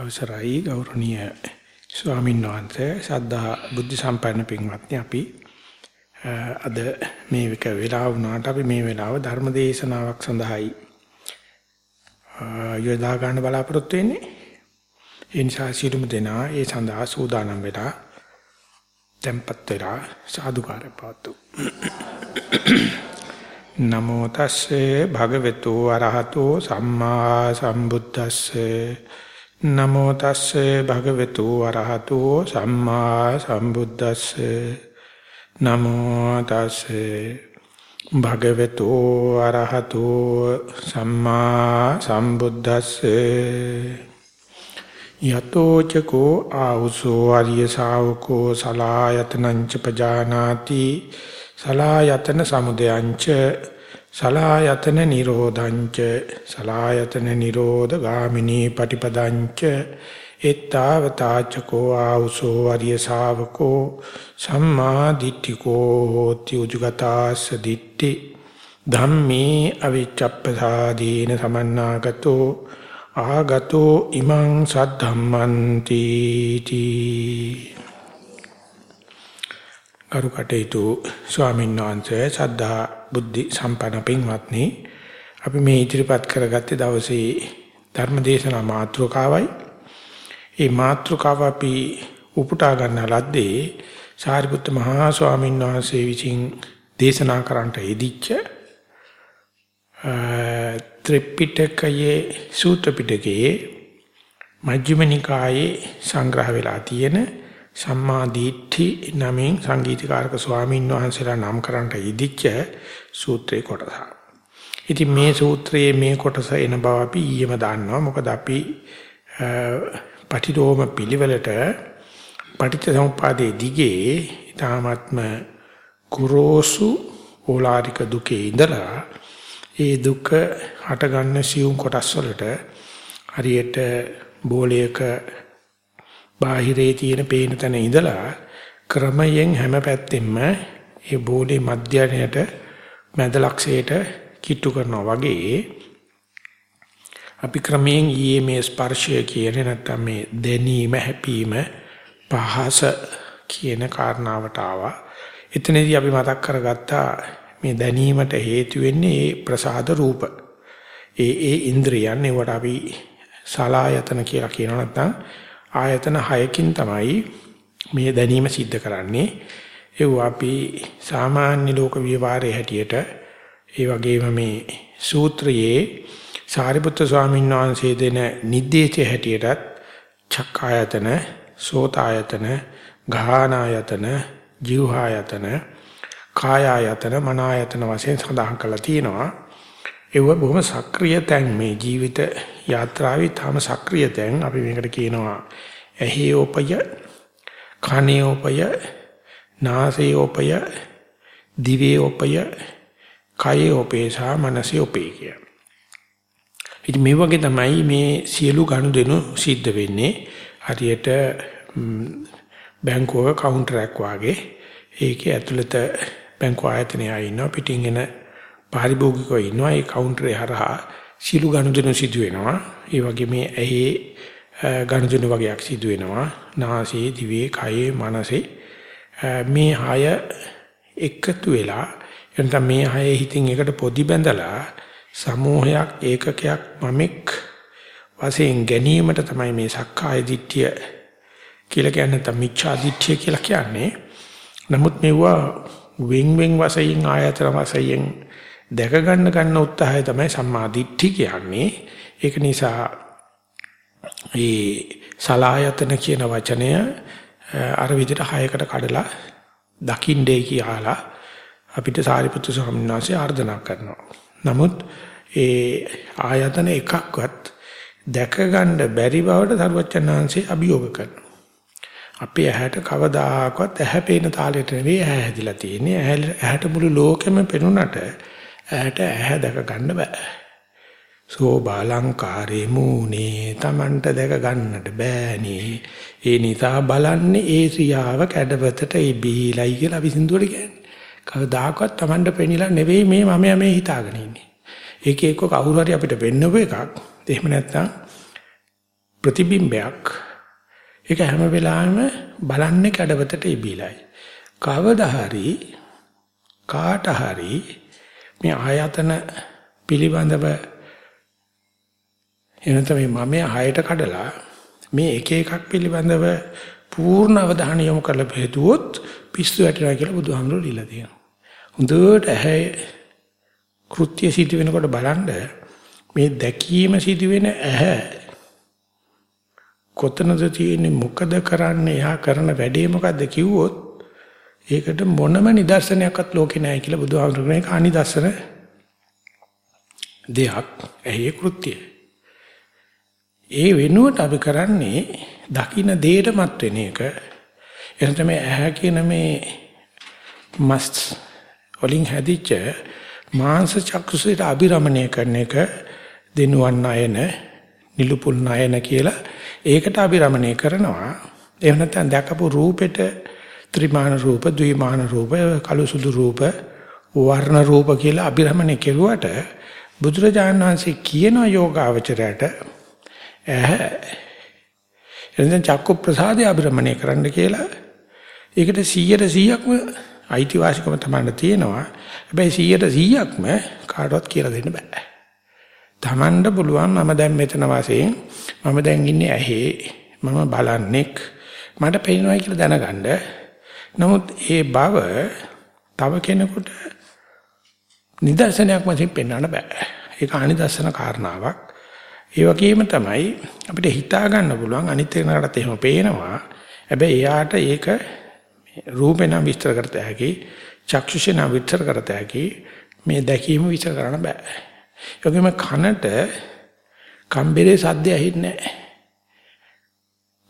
අවසරයි ගෞරවනීය ස්වාමීන් වහන්සේ. සද්ධා බුද්ධ සම්පන්න පින්වත්නි අපි අද මේ එක වෙලාව වුණාට අපි මේ වෙලාව ධර්ම දේශනාවක් සඳහායි යොදා ගන්න බලාපොරොත්තු වෙන්නේ. ඒ නිසා සියලුම දෙනා ඒ සඳහා සූදානම් වෙලා tempත් වෙලා සාදුකාරය පාතු නමෝ තස්සේ භගවතු වරහතෝ සම්මා සම්බුද්දස්සේ නමෝ තස්සේ භගවතු වරහතෝ සම්මා සම්බුද්දස්සේ. නමෝ තස්සේ භගවතු වරහතෝ සම්මා සම්බුද්දස්සේ. යතෝ චකෝ ආවුසෝ ආර්ය ශාවකෝ සලායතනං ච පජානාති. සලායතන සමුදයං ච සලායතන නිරෝධංච සලායතන නිරෝධ ගාමිනී පටිපදංච එත්තාවතාචකෝ ආවුසෝ වරිය ශාවකෝ සම්මා දිට්ඨිකෝ හෝති උජුගතාස්ස දිට්ඨි ධම්මේ අවිච්ඡප්පසාදීන සමන්නාගතෝ ආගතෝ ඉමං සද්ධම්මන්ති තී අරු කටේතු ස්වාමීන් වහන්සේ සද්ධා බුද්ධි සම්පන්න පින්වත්නි අපි මේ ඉදිරිපත් කරගත්තේ දවසේ ධර්මදේශනා මාතෘකාවයි. මේ මාතෘකාව අපි උපුටා ගන්න ලද්දේ සාරිපුත්ත මහා ස්වාමීන් වහන්සේ විසින් දේශනා කරන්නට යෙදිච්ච ත්‍රිපිටකයේ සූත්‍ර පිටකයේ මජ්ක්‍ධිම නිකායේ සංග්‍රහ වෙලා තියෙන සම්මා දිට්ඨි නමින් සංගීතකාරක ස්වාමීන් වහන්සේලා නම් කරන්නට ඉදිච්ච සූත්‍රේ කොටස. ඉතින් මේ සූත්‍රයේ මේ කොටස එන බව අපි ඊයේම දන්නවා. මොකද අපි පටිරෝම පිළිවෙලට පටිච්චසමුපාදයේ දිගේ ඊ타ත්ම කුරෝසු ඕලාරික දුකේ ඉඳලා ඒ දුක හටගන්න සියුම් කොටස් වලට හරියට බෝලයක බාහිරේ තියෙන පේන තැන ඉඳලා ක්‍රමයෙන් හැම පැත්තෙම ඒ බෝලේ මධ්‍යණයට මැද ලක්ෂයට කිට්ටු කරනවා වගේ අපි ක්‍රමයෙන් ඊයේ මේ ස්පර්ශය කියන්නේ නැත්තම් මේ දැනීම හැපීම පහස කියන කාරණාවට ආවා. එතනදී අපි මතක් කරගත්තා මේ දැනීමට හේතු වෙන්නේ ඒ ප්‍රසාද රූප. ඒ ඒ ඉන්ද්‍රියන් ඒවට අපි සලායතන කියලා කියනවා නැත්නම් ආයතන 6කින් තමයි මේ දැනීම සිද්ධ කරන්නේ. ඒව අපි සාමාන්‍ය ලෝක විවරයේ හැටියට ඒ වගේම මේ සූත්‍රයේ සාරිපුත්‍ර ස්වාමීන් වහන්සේ දෙන නිर्देशය හැටියටත් චක්කායතන, සෝතායතන, ඝානායතන, ජීවහායතන, කායායතන, මනායතන වශයෙන් සඳහන් කරලා තියෙනවා. ඒව බොහොම සක්‍රීය තැන් මේ ජීවිත යාත්‍රාවේ. තාම සක්‍රීය තැන් අපි මේකට කියනවා ඇහිෝපය කනියෝපය නාසයෝපය දිවේෝපය කයෝපේ සහ මනසෝපේ කිය. ඉතින් මේ වගේ තමයි මේ සියලු ගනුදෙනු සිද්ධ වෙන්නේ. හරියට බැංකුවක කවුන්ටරයක් වාගේ. ඒකේ ඇතුළත බැංකු ආයතනය ඉන්නවා. පිටින් එන පාරිභෝගිකව ඉන්නවා. ඒ කවුන්ටරේ හරහා සිළු ගනුදෙනු සිදු වෙනවා ඒ වගේ මේ ඇහි ගනුදෙනු වගේක් සිදු වෙනවා නාසයේ දිවේ කයේ මනසේ. මේ හය එකතු වෙලා එතන මේ හය හිතින් එකට පොදි බැඳලා සමූහයක් ඒකකයක් මමෙක් වශයෙන් ගැනීමට තමයි මේ සක්කාය දිට්ඨිය කියලා කියන්නේ තම මිච්ඡා දිට්ඨිය කියලා කියන්නේ. නමුත් මෙවුවා වෙන් වෙන් වශයෙන් ආයතන වශයෙන් දැක ගන්න ගන්න උත්සාහය තමයි සම්මා දිට්ඨි කියන්නේ. ඒක නිසා මේ සලායතන කියන වචනය අර විදිහට හයකට කඩලා දකින්නේ කියලා අපිට සාරිපුත්තු ස්වාමීන් වහන්සේ ආර්දනා කරනවා. නමුත් ඒ ආයතන එකක්වත් දැක ගන්න බැරි බවට සරුවච්චන්හන්සේ අභියෝග කරනවා. අපේ ඇහැට කවදාකවත් ඇහැ පේන තාලෙට නෙවෙයි ඇහැ හැදිලා තියෙන්නේ. ඇහැට මුළු ලෝකෙම පෙනුනට ඇහැට ඇහැ දැක ගන්න බෑ. සෝබාලංකාරේ මූනේ Tamanට දැක ගන්නට බෑනේ. ඒ නිසා බලන්නේ ඒ ක්‍රියාව කැඩපතට ඒ බීලයි කියලා විසින්දුවට කියන්නේ. කවදාකවත් Tamanට පෙනිලා නෙවෙයි මේ මම මේ හිතාගෙන ඉන්නේ. ඒක එක්ක කවුරු හරි අපිට වෙන්නව එකක්. එහෙම නැත්නම් ප්‍රතිබිම්බයක් ඒක හැම වෙලාවෙම බලන්නේ කඩවතට ඉබිලයි. කවදා හරි කාට හරි මේ ආයතන පිළිබඳව එනත මේ මම හයට කඩලා මේ එක එකක් පිළිබඳව පූර්ණ අවධානය යොමු කරලා බෙදුවොත් පිස්සු වැටෙනවා කියලා බුදුහාමුදුරුවෝ දීලා තියෙනවා. හොඳට ඇහැ කෘත්‍ය සිදු වෙනකොට බලන්න මේ දැකීම සිදු වෙන ඇහැ කොතනද තියෙන්නේ මොකද කරන්නේ එහා කරන වැඩේ මොකද්ද කිව්වොත් ඒකට මොනම නිදර්ශනයක්වත් ලෝකේ නැහැ කියලා බුදුහාමුදුරුවෝ ඒක අනිදර්ශන දෙයක් ඇහි කෘත්‍යය. ඒ වෙනුවට අපි කරන්නේ දකින්න දෙයටමත් වෙන එක. එන තමයි ඇහැ කියන මේ මස් වලින් හැදිච්ච මාංශ චක්කුසයට අභිරමණය කරන එක දිනුවන් නයන නිලුපුල් නයන කියලා ඒකට අභිරමණය කරනවා. එහෙම නැත්නම් දැකපු රූපෙට ත්‍රිමාන රූප, ද්විමාන රූප, කළු සුදු රූප, වර්ණ රූප කියලා අභිරමණය කෙරුවට බුදුරජාණන් වහන්සේ කියන යෝගාවචරයට ඇහැ එතෙන් චක්කු ප්‍රසාදය අභිරමණය කරන්න කියලා ඒකට 100ට 100ක්ම අයිතිවාසිකම තමයි තියෙනවා. හැබැයි 100ට 100ක්ම කාටවත් කියලා දෙන්න බෑ. Tamanda පුළුවන් මම දැන් මෙතන වාසයෙන් මම දැන් ඉන්නේ ඇහි මම බලන්නෙක් මට පේනවා කියලා දැනගන්න. නමුත් ඒ බව තව කෙනෙකුට නිදර්ශනයක් වශයෙන් පෙන්වන්න බෑ. ඒක අනිදර්ශන කාරණාවක්. ඒ වගේම තමයි අපිට හිතා ගන්න පුළුවන් අනිත් කෙනාටත් එහෙම පේනවා. හැබැයි එයාට ඒක රූපේ නම් විස්තර කරත හැකි, චක්ෂුෂේ නම් විස්තර කරත හැකි, මේ දැකීම විස්තර කරන්න බෑ. ඒ වගේම කනට කම්බරේ සද්ද ඇහෙන්නේ නැහැ.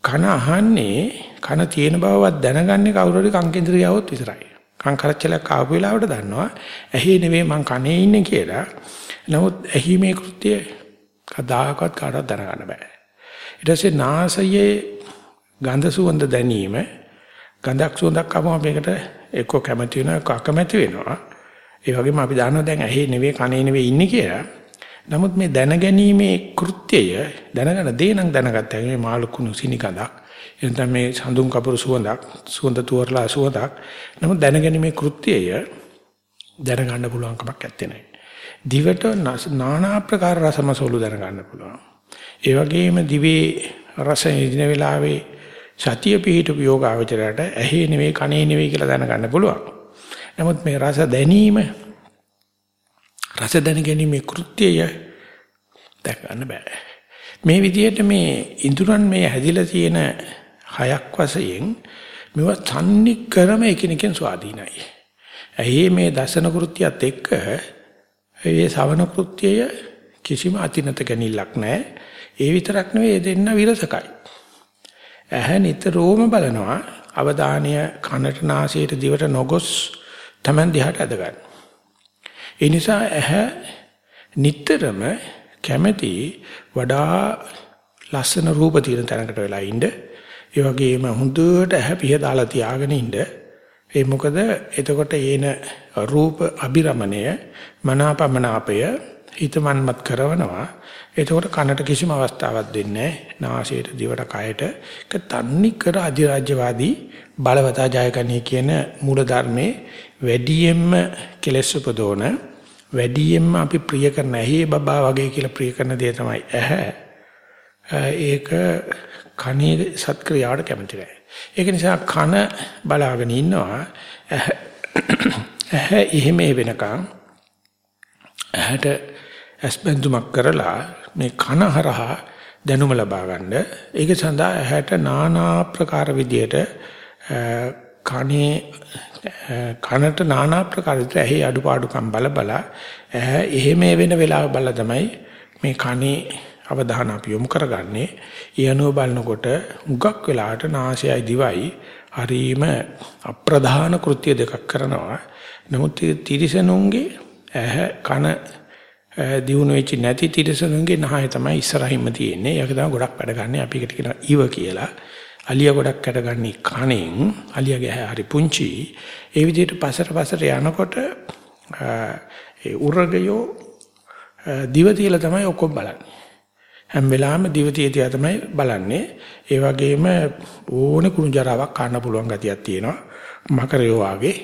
කන අහන්නේ කන තියෙන බවවත් දැනගන්නේ කවුරු හරි කංකේන්ද්‍රියවොත් විතරයි. කං කරච්චලක් ආපු වෙලාවට දන්නවා ඇහි නෙවෙයි මං කනේ ඉන්නේ කියලා. නමුත් ඇහි මේ කෘත්‍යය කදාකවත් කාටවත් දැනගන්න බෑ. ඊට පස්සේ නාසයේ ගඳ සුවඳ දැනීම ගඳක් සුවඳක් ආවම මේකට එක්ක කැමති වෙනවා එක්ක අකමැති වෙනවා. ඒ වගේම අපි දන්නවා දැන් ඇහි නෙවෙයි කනේ නෙවෙයි ඉන්නේ කියලා. නමුත් මේ දැනගැනීමේ කෘත්‍යය දැනගන්න දේ නම් දැනගත්තා. මේ මාළුකුණු සිනි ගඳක්. එතන මේ සඳුන් කපුරු සුවඳක්, සුවඳ තුවරලා සුවඳක්. නමුත් දැනගැනීමේ කෘත්‍යය දැනගන්න පුළුවන් කමක් නැත්තේ. දිවට নানা ආකාර රසමසෝලු දැනගන්න පුළුවන්. ඒ වගේම දිවේ රස ඉදින වෙලාවේ සතිය පිහිටපු යෝගාවචරයට ඇහි නෙවෙයි කනේ නෙවෙයි කියලා දැනගන්න පුළුවන්. නමුත් මේ රස දැනීම රස දැනගැනීමේ කෘත්‍යය දැක ගන්න බෑ. මේ විදිහට මේ ඉඳුරන් මේ හැදිලා තියෙන හයක් වශයෙන් මේවා තන්නේ ක්‍රම එකිනෙකෙන් ස්වාධීනයි. ඇහි මේ දසන කෘත්‍යයත් එක්ක ඒ ශවන කෘත්‍යය කිසිම අතිනත ගැනීමක් නැහැ. ඒ විතරක් නෙවෙයි ඒ දෙන්න විරසකයි. ඇහැ නිතරම බලනවා අවධානය කනට නාසයට දිවට නොගොස් Taman දිහාට අද ගන්න. ඒ නිසා ඇහැ නිතරම කැමැති වඩා ලස්සන රූප තියෙන තැනකට වෙලා ඉන්න. ඒ වගේම හොඳට ඇහැ පිහ දාලා තියාගෙන ඉන්න. ඒ මොකද එතකොට ඒන රූප අබිරමණය මනාපමනාපය හිතමන්මත් කරනවා. එතකොට කනට කිසිම අවස්ථාවක් දෙන්නේ නැහැ. නාසයට, දිවට, කයට. ඒක තන්නේ කර අධිරාජ්‍යවාදී බලවතා ජයගනී කියන මූල ධර්මයේ වැඩියෙන්ම කෙලෙස් උපදෝන වැඩියෙන්ම අපි ප්‍රිය කරන ඇහි බබා වගේ කියලා ප්‍රිය කරන දේ තමයි ඇහැ. ඒක කනේ සත්ක්‍රියාවට කැමති නැහැ. ඒක නිසා කන බලාගෙන ඉන්නවා ඇහැ එහෙම වෙනකන් ඇහැට ඇස්බඳුමක් කරලා මේ කන හරහා දැනුම ලබා ගන්න. ඒක සඳහා ඇහැට নানা ප්‍රකාර විදියට කනේ කනට নানা ප්‍රකාර විදියට ඇහි අඩුපාඩුකම් බල බල ඇහැ එහෙම වෙන වෙලාව බල තමයි මේ කනේ අවධානය අපි යොමු කරගන්නේ. ඊයනෝ බලනකොට මුගක් වෙලාවට නාසයයි දිවයි හරීම අප්‍රධාන කෘත්‍ය දෙකක් කරනවා. නමුත් තිරිසනුන්ගේ ඇහ කන දියුණු වෙච්ච නැති තිරසනුන්ගේ නහය තමයි ඉස්සරහින්ම තියෙන්නේ. ඒක තමයි ගොඩක් වැඩ ගන්න. අපි එකට කියනවා ඉව කියලා. අලියා ගොඩක් වැඩ ගන්න කණෙන් අලියාගේ හරි පුංචි. ඒ විදිහට පසට පසට යනකොට ඒ උරගයෝ දිව තියලා තමයි ඔක්කොම බලන්නේ. හැම වෙලාවෙම දිවතියතිය තමයි බලන්නේ. ඒ වගේම ඕන කුණු ජරාවක් කන්න පුළුවන් ගතියක් තියෙනවා. මකරයෝ වාගේ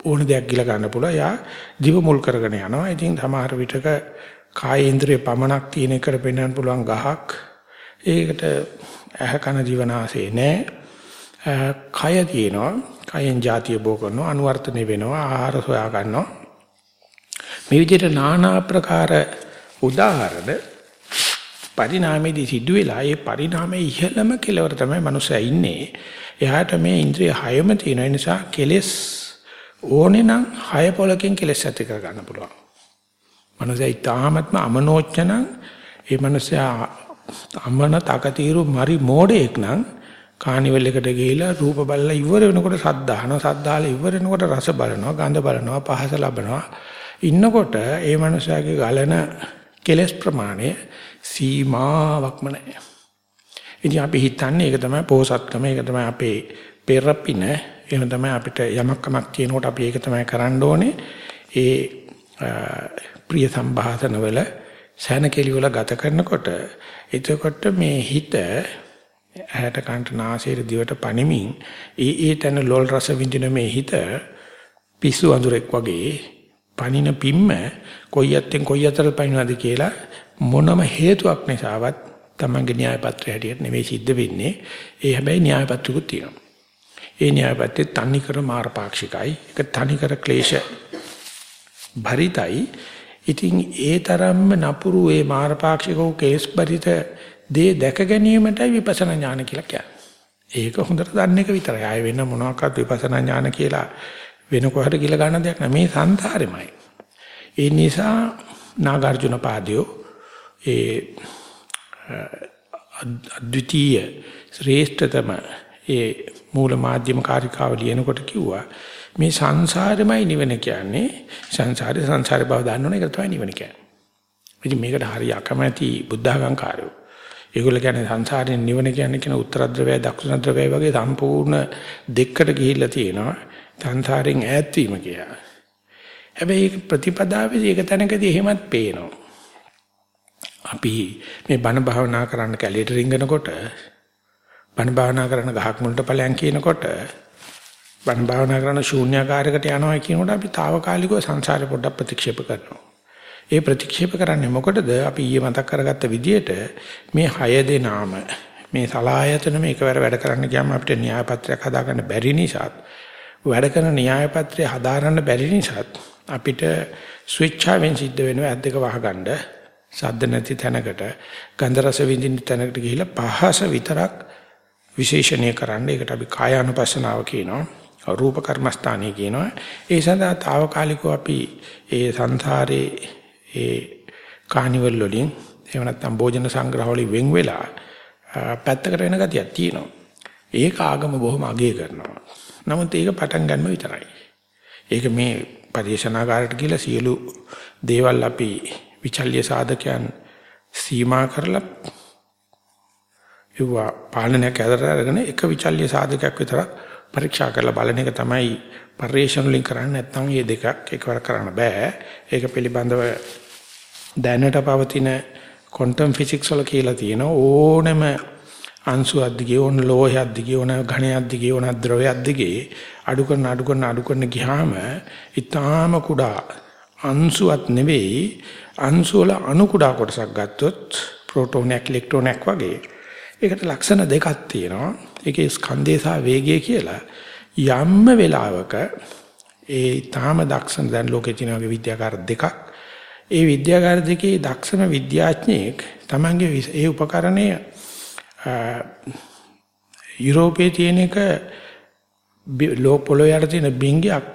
ඕන දෙයක් ගිල ගන්න පුළුවන්. යා දිව මුල් කරගෙන යනවා. ඉතින් සමහර විටක කායේන්ද්‍රයේ පමණක් තියෙන එකට පෙන්වන්න පුළුවන් ගහක්. ඒකට ඇහ කන දිවනාසේ නෑ. කය තියෙනවා. කයෙන් જાතිය බෝ කරනවා. අනුවර්තනය වෙනවා. ආහාර සොයා ගන්නවා. මේ විදිහට নানা ආකාර උදාහරණ පරිණාමයේදී සිද්ධ වෙලා ඒ පරිණාමයේ ඉහළම කෙලවර තමයි මනුස්සයා ඉන්නේ. එයාට මේ ඉන්ද්‍රිය හයම තියෙන නිසා කෙලෙස් ඕනේ නම් හය පොලකින් කෙලෙස් ඇති කර ගන්න පුළුවන්. මනුස්සයා ඊටාත්ම අමනෝච්චන ඒ මනුස්සයා අමන තකතිරු මරි මෝඩෙක් නම් කානිවල් එකට ගිහිලා රූප බලලා ඉවර වෙනකොට සද්ද අහනවා සද්දාලා ඉවර වෙනකොට රස බලනවා ගඳ බලනවා පහස ලබනවා ඉන්නකොට ඒ මනුස්සයාගේ ගලන කෙලස් ප්‍රමාණය සීමාවක්ම නැහැ. ඉතින් අපි හිතන්නේ ඒක තමයි පෝසත්කම ඒක තමයි අපේ පෙරපින එහෙම තමයි අපිට යමක් කමක් තියෙනකොට අපි ඒක තමයි කරන්න ඕනේ. ඒ ප්‍රිය සම්භාෂණ වල සැනකෙලි වල ගත කරනකොට එතකොට මේ හිත ඇහැට කන්ට නාසයට දිවට පණිමින් ඒ ඒ තැන ලොල් රස විඳින මේ හිත පිස්සු අඳුරෙක් වගේ පණින පිම්ම කොයි යත්තෙන් කොයි අතට පනිනවද කියලා මොනම හේතුවක් නිසාවත් තමන්ගේ න්‍යාය පත්‍රය හැටියට නෙවෙයි සිද්ධ වෙන්නේ. ඒ හැබැයි න්‍යාය පත්‍රකුත් තියෙනවා. ඒ න්‍යාය පත්‍රේ තනිකර මාරපාක්ෂිකයි. ඒක තනිකර ක්ලේශ භරිතයි. ඉතින් ඒ තරම්ම නපුරු ඒ මාරපාක්ෂිකෝ කේස් බරිත දේ දැක ගැනීමටයි විපස්සනා ඥාන කියලා කියන්නේ. ඒක හොඳට දන්න එක විතරයි. ආය වෙන මොනවාක්වත් විපස්සනා ඥාන කියලා වෙන කොහට කියලා ගන්න දෙයක් නෑ. මේ සංසාරෙමයි. ඒ නිසා නාගාර්ජුන පාදයෝ ඒ අද්විතීය ශ්‍රේෂ්ඨතම ඒ මූල මාධ්‍යම කාර්යකාව ලියනකොට කිව්වා මේ සංසාරෙමයි නිවන කියන්නේ සංසාරේ සංසාරේ බව දන්නවනේ ඒක තමයි නිවන කියන්නේ. ඉතින් මේකට හරිය අකමැති බුද්ධඝංකාරයෝ. ඒගොල්ලෝ කියන්නේ සංසාරයෙන් නිවන කියන්නේ කියන උත්තර ද්‍රවය දක්ෂිණ ද්‍රවය වගේ සම්පූර්ණ දෙකට ගිහිල්ලා තියෙනවා. සංසාරයෙන් ඈත් වීම කියලා. හැබැයි ඒක ප්‍රතිපදාවේදී ඒක තැනකදී එහෙමත් පේනවා. අපි මේ බණ භාවනා කරන්න කැලේට රිංගනකොට බණ භාවනා කරන ගහක් මුලට ඵලයන් කියනකොට බණ භාවනා කරන ශූන්‍යාකාරයකට යනවා කියනකොට අපි తాවකාලිකව සංසාරේ පොඩ්ඩක් ප්‍රතික්ෂේප කරනවා. ඒ ප්‍රතික්ෂේප කරන්නේ මොකටද? අපි ඊයේ මතක් කරගත්ත විදිහට මේ හය දෙනාම මේ සලායතන මේකවර වැඩ කරන්න ගියාම අපිට න්‍යාය පත්‍රයක් හදාගන්න බැරි නිසා වැඩ කරන න්‍යාය පත්‍රය හදාරන්න බැරි නිසා අපිට ස්විච්චාවෙන් සිද්ධ වෙනවා ඇද්දක වහගන්න සද්ද නැති තැනකට ගන්ධ රස විඳින්න තැනකට ගිහිල්ලා පහස විතරක් විශේෂණය කරන්න. ඒකට අපි කායානුපස්සනාව කියනවා රූප කර්මස්ථානීය කියනවා. ඒ සඳහා తాවකාලිකව අපි ඒ සංසාරේ ඒ කානිවල් වලින් එහෙම නැත්නම් භෝජන සංග්‍රහ වලින් වෙන් වෙලා පැත්තකට වෙන ගතියක් තියෙනවා. ඒක ආගම බොහොම අගය කරනවා. නමුත් ඒක පටන් ගන්නම විතරයි. ඒක මේ පරිශනාකාරයට කියලා සියලු දේවල් අපි විචල්්‍ය සාධකයන් සීමා කරලා ඒවා පාලනයක් ඇදලා අරගෙන එක විචල්්‍ය සාධකයක් විතරක් පරීක්ෂා කරලා බලන එක තමයි පරිේශන වලින් කරන්නේ. නැත්නම් මේ දෙකක් එකවර කරන්න බෑ. ඒක පිළිබඳව දැනට පවතින ක්වොන්ටම් ෆිසික්ස් වල කියලා තියෙන ඕනෙම අංශු අධිකේ ඕන ලෝහය අධිකේ ඕන ඝණය අධිකේ ඕන ද්‍රවය අධිකේ අඩු කරන අඩු කරන අඩු කරන ගියාම ඊටාම කුඩා අංශුවත් නෙවෙයි. අංශු වල අණු කුඩා කොටසක් ගත්තොත් ප්‍රෝටෝනයක් ඉලෙක්ට්‍රෝනයක් වගේ. ඒකට ලක්ෂණ දෙකක් තියෙනවා. ඒකේ ස්කන්ධය සහ වේගය කියලා යම්ම වෙලාවක ඒ ඊටාම දක්ෂණ දැන් ලෝකේ තියෙන විද්‍යාකාර දෙකක්. ඒ විද්‍යාකාර දෙකේ දක්ෂම විද්‍යාඥයෙක් Tamange ඒ උපකරණය යුරෝපයේ තියෙන එක ලෝ පොළොව යට තියෙන බිංගයක්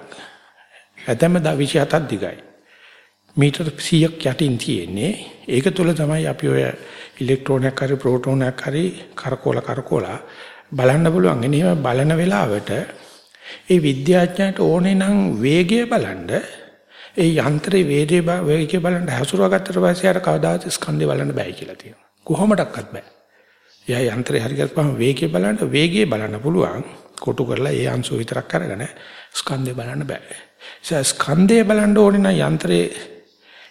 ඇතැම්ම 27ක් දිගයි. මීටර 100ක් යටින් තියෙන්නේ. ඒක තුළ තමයි අපි ඔය ඉලෙක්ට්‍රෝනයක් හරි ප්‍රෝටෝනයක් හරි කරකෝල කරකෝලා බලන්න පුළුවන්. එනිසා බලන වෙලාවට ඒ විද්‍යාඥයාට ඕනේ නම් වේගය බලන්න ඒ යන්ත්‍රයේ වේගය වේගය බලන්න හසුරුවා ගත්තට පස්සේ අර කවදාත් ස්කන්ධය බලන්න බෑ කියලා තියෙනවා. කොහොමඩක්වත් බෑ. එයා යන්ත්‍රය හරි කරපුවම වේගය බලන්න වේගය බලන්න පුළුවන්. කොටු කරලා ඒ අංශු විතරක් අරගෙන ස්කන්ධය බලන්න බෑ. ඒ ස්කන්ධය බලන්න ඕනේ නම් යන්ත්‍රයේ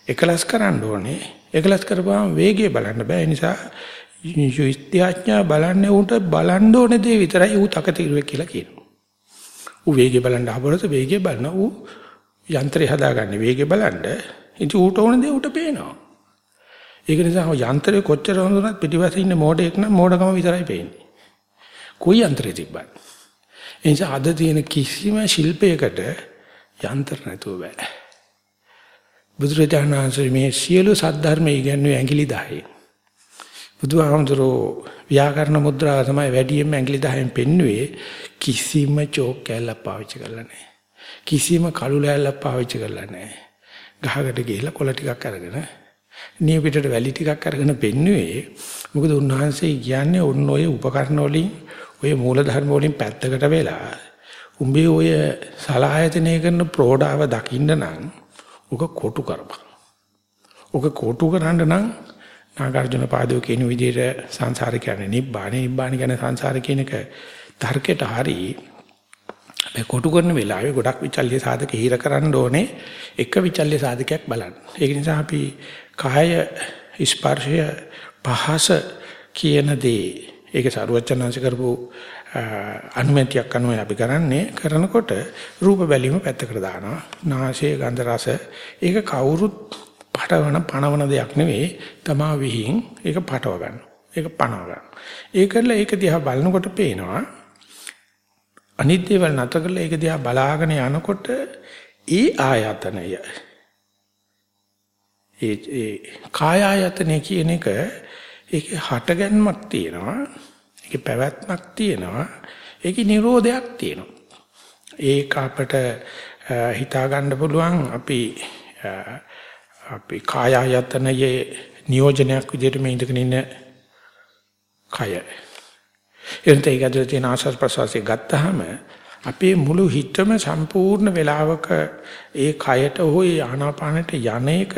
එකලස් කරන්න ඕනේ. එකලස් කරපුවාම වේගය බලන්න බෑ. ඒ නිසා විද්‍යාඥයා බලන්නේ උන්ට බලන්න ඕනේ දේ විතරයි ඌ තකතිරුවේ කියලා කියනවා. ඌ වේගය බලන්න ආවොත් වේගය බලන ඌ යන්ත්‍රය හදාගන්නේ වේගය බලන්න. ඉතින් ඌට ඕන දේ ඌට පේනවා. ඒක නිසා යන්ත්‍රය කොච්චර හොඳුනත් පිටිපස්සේ ඉන්න මෝඩෙක් නම් මෝඩකම විතරයි පේන්නේ. කොයි යන්ත්‍රය තිබ්බත්. ඒ නිසා අද තියෙන කිසිම ශිල්පයකට යන්ත්‍ර නැතුව බෑ. බුදුරජාණන් වහන්සේ මේ සියලු සද්ධර්ම ඉගැන්වුවේ ඇඟිලි 10. බුදුහාමුදුරෝ ව්‍යාකරණ මුද්‍රාව තමයි වැඩියෙන්ම ඇඟිලි 10න් පෙන්නුවේ කිසිම චෝක් කැල්ලක් පාවිච්චි කරලා නැහැ. කිසිම කළු ලෑල්ලක් පාවිච්චි කරලා නැහැ. ගහකට ගිහිල්ලා කොළ ටිකක් අරගෙන නිය පිටට වැලි ටිකක් අරගෙන පෙන්නුවේ මොකද උන්වහන්සේ කියන්නේ ඔන්න ඔය උපකරණ වලින් ඔය මූලධර්ම වලින් පැත්තකට වෙලා උඹේ ඔය සලායතනය කරන ප්‍රෝඩාව දකින්න නම් ඔක කොටු කරපන්. ඔක කොටු කරන්න නම් නාගාර්ජුන පාදෝ කියන විදිහට සංසාර කියන්නේ නිබ්බාන නිබ්බාන කියන්නේ සංසාර කියන එක තර්කයට හරි මේ කොටු කරන වෙලාවේ ගොඩක් විචල්්‍ය සාධක හිර කරන්න ඕනේ එක විචල්්‍ය සාධකයක් බලන්න. ඒක නිසා අපි කාය ස්පර්ශය පහස කියන දේ ඒක සරුවචනංශ කරපු අනුමැතියක් අනුව අපි කරන්නේ කරනකොට රූප බැලීම පැත්තකට දානවා. නාසය ගන්ධ රස ඒක කවුරුත් පටවන පණවන දෙයක් නෙවෙයි තමා විහිං ඒක පටව ගන්න. ඒක පණව ගන්න. ඒ කරලා ඒක දිහා බලනකොට පේනවා අනිත් දේවල් නැත කරලා ඒක දිහා බලාගෙන යනකොට ඒ ආයතනය ඒ ඒ කාය ආයතනය කියන එක ඒකේ හටගන්මක් තියෙනවා ඒකේ පැවැත්මක් තියෙනවා. ඒකේ නිරෝධයක් තියෙනවා. ඒක අපට හිතා ගන්න පුළුවන් අපි අපි කාය ආයතනයේ නියෝජනයක් විදිහට මේ ඉඳගෙන ඉන්න කය. එතන ඒක ඇතුලේ තියෙන ආශස් ප්‍රසවාසය ගත්තාම අපේ මුළු හිතම සම්පූර්ණ වේලාවක ඒ කයට හෝ ආනාපානට යන එක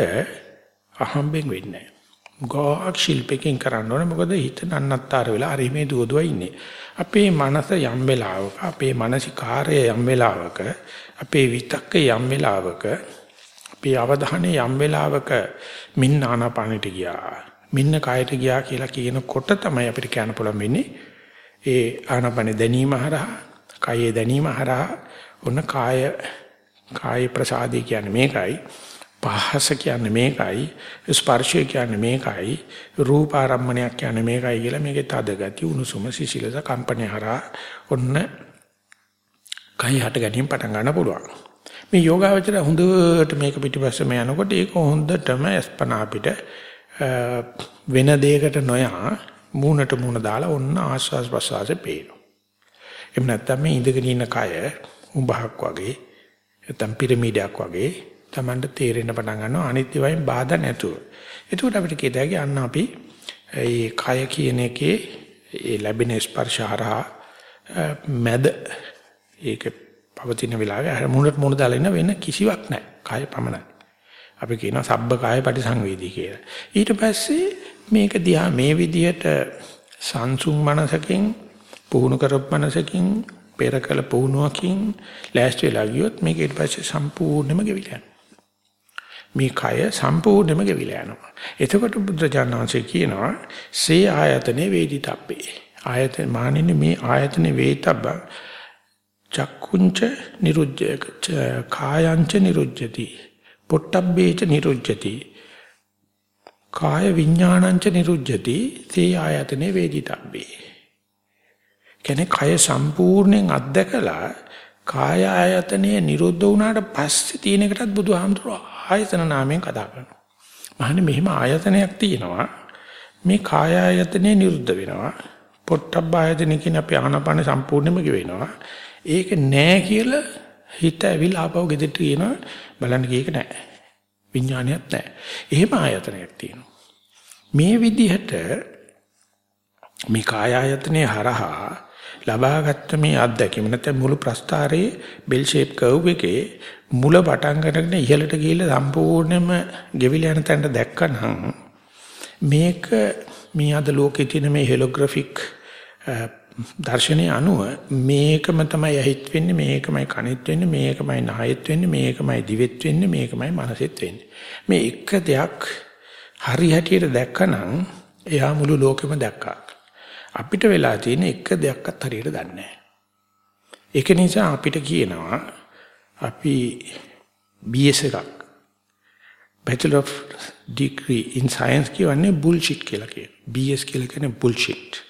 අහම්බෙන් වෙන්නේ ගෝක් ශිල්පකින් කරන්න ඕනේ මොකද හිත නන්නත්තර වෙලා හරි මේ දුවදුව ඉන්නේ. අපේ මනස යම් වෙලාවක අපේ මානසිකාරය යම් වෙලාවක අපේ විතක්ක යම් වෙලාවක අපේ අවධානය යම් වෙලාවක මින් ආනාපානෙට ගියා. මින්න කායට ගියා කියලා කියනකොට තමයි අපිට කියන්න පුළුවන් වෙන්නේ ඒ ආනාපානෙ දැනීම හරහා, කායේ දැනීම හරහා ඔන්න කාය කාය ප්‍රසාදේ කියන්නේ මේකයි. පහස කියන්නේ මේකයි ස්පර්ශය කියන්නේ මේකයි රූප ආරම්මණයක් කියන්නේ මේකයි කියලා මේකේ තද ගති උණුසුම සිසිලස කම්පණය හරහා ඔන්න කයි හට ගැනීම පටන් ගන්න පුළුවන් මේ යෝගාවචර හොඳට මේක පිටිපස්සෙම යනකොට ඒක හොඳටම අස්පනා අපිට වෙන දෙයකට නොයා මූණට මූණ දාලා ඔන්න ආස්වාස් ප්‍රසවාසෙ පේනවා. එහෙම නැත්නම් මේ ඉඳගෙන ඉන්න කය උඹහක් වගේ නැත්නම් පිරමීඩයක් වගේ Tamanට තේරෙන්න පටන් ගන්නවා අනිත් ඒවායින් බාධා නැතුව. එතකොට අපිට කියතයි අන්න අපි ඒ කය කියන එකේ ඒ ලැබෙන ස්පර්ශ හරහා මැද ඒක පවතින වෙලාවේ මුණට මුණ දාලා ඉන්න වෙන කිසිවක් නැහැ. කාය පමණයි. අපි කියනවා සබ්බ කාය පරිසංවේදී කියලා. ඊට පස්සේ මේක දිහා මේ විදිහට සංසුන් මනසකින් පුහුණු කරපු මනසකින් පෙර කළ පුහුණුවකින් ලෑස්ති වෙලා ගියොත් මේක ඊට පස්සේ සම්පූර්ණයෙන්ම ගෙවිලා මේ කය සම්පූර්ණයෙන්ම ගෙවිලා යනවා. එතකොට බුද්ධජානක වහන්සේ කියනවා සේ ආයතනේ වේදිතබ්බේ. ආයතන මානින්නේ මේ ආයතනේ වේතබ්බ චක්කුංච නිරුජ්ජ කායංච නිරුජ්ජති පොට්ටබ්බේච නිරුජ්ජති කාය විඥානංච නිරුජ්ජති තේ ආයතනේ වේදිතබ්බේ කෙනෙක් කය සම්පූර්ණයෙන් අත්දකලා කාය ආයතනය නිරුද්ධ වුණාට පස්සේ තියෙන එකටත් බුදුහාමුදුරුවෝ ආයතන 나මයෙන් කතා කරනවා. මහන්නේ මෙහිම ආයතනයක් තියෙනවා. මේ කාය ආයතනය නිරුද්ධ වෙනවා. පොට්ටබ්බ ආයතන කියන අපේ ආනපන සම්පූර්ණයෙන්ම ගෙවෙනවා. ඒක නෑ කියලා හිත ඇවිල්ලා ආපහු ගෙදරට කියනවා බලන්න කීක නෑ. විඥානයක් නෑ. එහෙම ආයතනයක් තියෙනවා. මේ විදිහට මේ කාය ආයතනයේ හරහා ලබාගත්ත මේ අත්දැකීම නැත්නම් මුළු ප්‍රස්තාරයේ බෙල් ෂේප් කර්ව් එකේ මුල පටන් ගන්නගෙන ඉහළට ගිහිල්ලා සම්පූර්ණයෙන්ම ගෙවිලා යන තැනට දැක්කනම් මේක මේ අද ලෝකේ තියෙන මේ හෙලෝග්‍රැෆික් දර්ශනයේ අනුව මේකම තමයි ඇහිත් වෙන්නේ මේකමයි කනෙත් වෙන්නේ මේකමයි නහයෙත් වෙන්නේ මේකමයි දිවෙත් වෙන්නේ මේකමයි මනසෙත් වෙන්නේ මේ එක දෙයක් හරි හැටියට දැක්කනම් එයා මුළු ලෝකෙම දැක්කා. අපිට වෙලා තියෙන එක දෙයක්වත් හරියට දන්නේ නැහැ. ඒක නිසා අපිට කියනවා අපි BS එකක් Bachelor of Degree in Science කියවන්නේ bullshit කියලා කියනවා. BS කියලා කියන්නේ bullshit.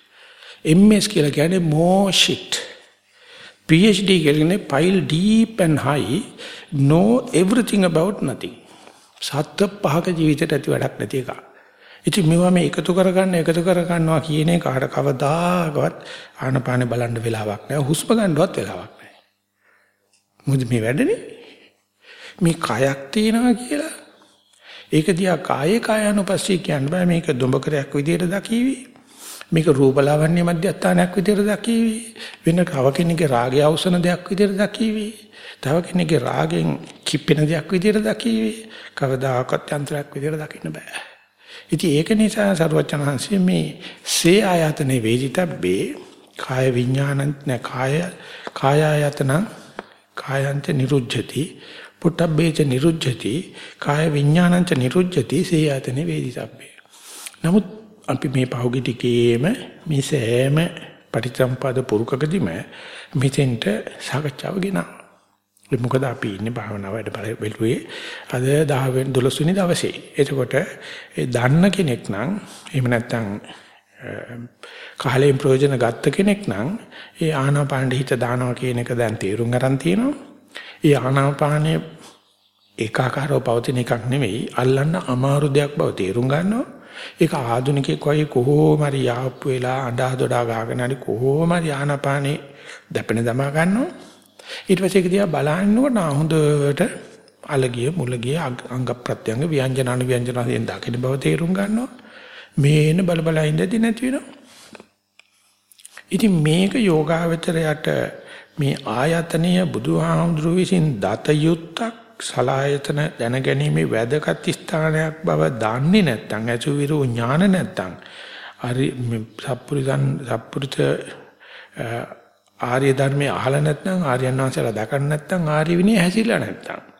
MS කියලා කියන්නේ more shit. PhD කියලා කියන්නේ pile deep and high know everything about nothing. සත්‍ය පහක ජීවිතයට ඇති වැඩක් නැති එක. ඉතින් මේවා මේ එකතු කරගන්න එකතු කරගන්නවා කියන එක කාට කවදාකවත් ආනපානේ බලන්න වෙලාවක් නැහැ. හුස්ම ගන්නවත් වෙලාවක් නැහැ. මොකද මේ වැඩනේ? මේ කයක් තියනවා කියලා. ඒක දිහා කායේ කායानुපස්සී කියන්න බෑ. මේක දොඹකරයක් විදියට දකීවි. මේක රූපලාවන්‍ය මධ්‍යස්ථානයක් විදියට දකීවි. වෙන කව කෙනෙක්ගේ රාගය අවසන දෙයක් විදියට දකීවි. තව කෙනෙක්ගේ රාගෙන් කිප්පෙන දෙයක් විදියට දකීවි. කවදාකවත් යන්ත්‍රයක් විදියට දකින්න බෑ. ඉතින් ඒක නිසා සරුවචනහන්සේ මේ සේ ආයතනේ වේදිතබ්බේ කාය විඥානං නැ කාය කාය ආයතන කායන්ත නිරුද්ධති පුට්ටබ්බේච නිරුද්ධති කාය විඥානංච නිරුද්ධති සේ ආයතනේ වේදිතබ්බේ නමුත් අපි මේ පහුගි ටිකේම මේ සෑම පටිච්චසම්පාද පුරුකකදීම මෙතෙන්ට සාකච්ඡාව ගෙනා. ඒ මොකද අපි ඉන්නේ භාවනා වැඩ බැලුවේ? අද 10 වෙනි 12 වෙනි දවසේ. එතකොට ඒ දන්න කෙනෙක් නම් එහෙම නැත්නම් Um, කාලයෙන් ප්‍රයෝජන ගත්ත කෙනෙක් නම් ඒ ආනාපානෙ හිත දානවා කියන එක දැන් තේරුම් ගන්න තියෙනවා. ඒ ආනාපානය ඒකාකාරව පවතින එකක් නෙවෙයි අල්ලන්න අමාරු දෙයක් බව තේරුම් ගන්නවා. ඒක ආධුනිකයෙක් වගේ කොහොම හරි යාප්පු වෙලා අඬා දොඩා ගාගෙන හරි කොහොම හරි ආනාපානේ දැපෙන දමා ගන්නවා. ඊට පස්සේ ඒක දිහා බලනකොට හොඳට අලගිය මුලගිය අංග ප්‍රත්‍යංග ව්‍යංජන අනු ව්‍යංජන වශයෙන් දකින බව තේරුම් ගන්නවා මේන බල බල ඉඳදී නැති වෙනවා. ඉතින් මේක යෝගාවචරයට මේ ආයතනීය බුදුහාමුදුරුවෝ විසින් දත යුත්තක් සලායතන දැනගැනීමේ වැදගත් ස්ථානයක් බව දන්නේ නැත්නම් අසුවිරු ඥාන නැත්නම් හරි සප්පුරිසන් සප්පුරිත ආර්ය ධර්මයේ අහලා නැත්නම් ආර්යයන් වහන්සේලා දැකලා නැත්නම් ආර්ය විනය හැසිරලා නැත්නම්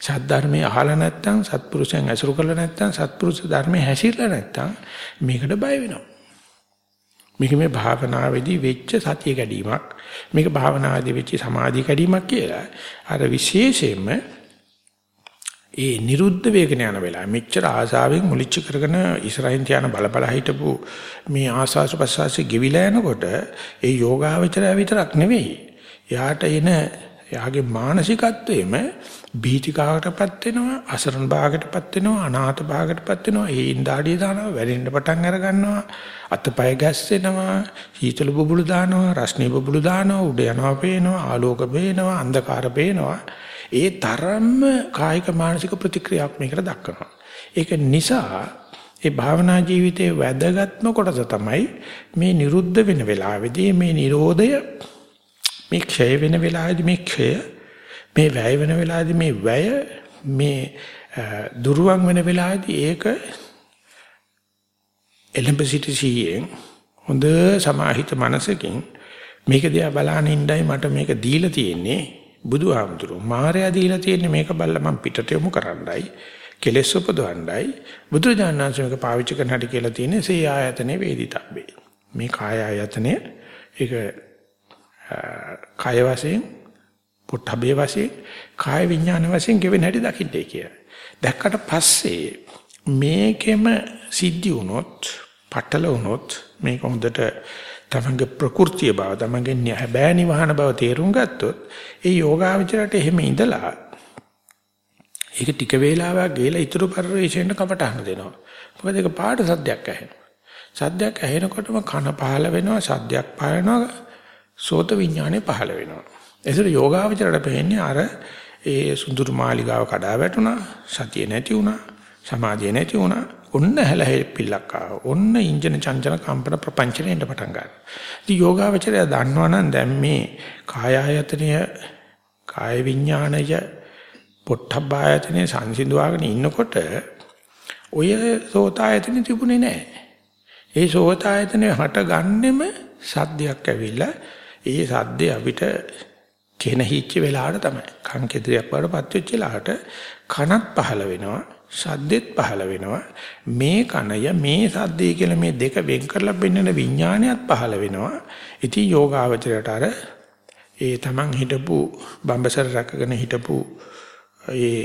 සත් ධර්මයේ අහලා නැත්නම් සත්පුරුෂයන් ඇසුරු කරලා නැත්නම් සත්පුරුෂ ධර්මයේ හැසිරලා නැත්නම් මේකට බය වෙනවා. මේක මේ භාවනාවේදී වෙච්ච සතිය කැඩීමක් මේක භාවනාවේදී වෙච්ච සමාධිය කැඩීමක් කියලා අර විශේෂයෙන්ම ඒ නිරුද්ධ වේගන යන වෙලාව. මෙච්චර ආසාවෙන් මුලිච්ච කරගෙන ඉස්සරහින් තියන බල බල හිටපු මේ ආසාස ප්‍රසවාසයේ ගෙවිලා යනකොට ඒ යෝගාවචරය විතරක් නෙවෙයි. යාට එන යාගේ මානසිකත්වෙම බීතිකාවටපත් වෙනවා අසරණ භාගයටපත් වෙනවා අනාථ භාගයටපත් වෙනවා ඒින් දාඩිය දානවා වැඩෙන්න පටන් අර ගන්නවා අතපය ගැස්සෙනවා හීතල බුබුලු දානවා රස්නේ බුබුලු දානවා උඩ යනවා පේනවා ආලෝක පේනවා අන්ධකාර පේනවා ඒ තරම්ම කායික මානසික ප්‍රතික්‍රියාවක් මේකට දක්වනවා. ඒක නිසා ඒ භාවනා ජීවිතයේ වැදගත්ම කොටස තමයි මේ නිරුද්ධ වෙන වෙලාවේදී මේ Nirodhaය මේ ක්ෂය වෙන වෙලාවේදී මේ ක්ෂය මේ වැය වෙන වෙලාවේදී මේ වැය මේ දුරුවන් වෙන වෙලාවේදී ඒක එලඹ සිටිසියෙන් හොඳ සමාහිත මනසකින් මේක දිහා බලන ඉඳයි මට මේක දීලා තියෙන්නේ බුදුහාමුදුරුවෝ. මායя දීලා තියෙන්නේ මේක බල්ලා මම පිටට යමු කරන්නයි කෙලෙස් උපදවන්නයි. බුදුරජාණන් මේක පාවිච්චි කරන හැටි කියලා තියෙන්නේ සේ ආයතනේ වේදිතබ්බේ. මේ කාය ආයතනේ ඒක කාය වශයෙන් පුට්ඨබේ වශයෙන් කාය විඥාන වශයෙන් ගෙවෙන හැටි දකින්නේ කියලා. දැක්කට පස්සේ මේකෙම සිද්ධි වුණොත් පටල වුණොත් මේක හොඳට තමන්ගේ ප්‍රകൃතිය බව තමන්ගේ හැබෑ නිවහන බව තේරුම් ගත්තොත් ඒ යෝගාවචරයට එහෙම ඉඳලා ඒක ටික වේලාවක් ගිහලා ඊතුරු පරිශ්‍රයෙන් කපටහන දෙනවා. මොකද ඒක පාට සද්දයක් ඇහෙනවා. සද්දයක් ඇහෙනකොටම කන පහළ වෙනවා, සද්දයක් පහළනවා, සෝත විඥානේ පහළ වෙනවා. ඒසර යෝගාවචරයට පෙන්නේ අර ඒ සුඳුරු මාලිගාව කඩා වැටුණා, සතිය නැති වුණා, සමාධිය නැති වුණා. ඔන්න හැලහෙ පිල්ලක් ආවා. ඔන්න ඉන්ජන චංචන කම්පන ප්‍රපංචනේ එන්න පටන් ගන්නවා. ඉතින් යෝගාවචරය දන්නවනම් දැන් මේ කාය ආයතනය කාය විඥාණය පොට්ටබ්බ ආයතනය සංසිඳුවාගෙන ඉන්නකොට ඔය සෝතායතනෙ තිබුණේ නැහැ. ඒ සෝතායතනෙ හට ගන්නෙම සද්දයක් ඇවිල්ලා ඒ සද්දේ අපිට කෙනහිච්ච වෙලාවට තමයි. කන් කෙදිරියක් වඩපත් වෙච්ච වෙලාවට කනත් පහළ වෙනවා. සද්දෙත් පහළ වෙනවා. මේ කණය මේ සද්දේ කියලා මේ දෙක වෙන් කරලා පෙන්වන විඥානයත් පහළ වෙනවා. ඉතින් යෝගාවචරයට අර ඒ Taman හිටපු බම්බසර රැකගෙන හිටපු ඒ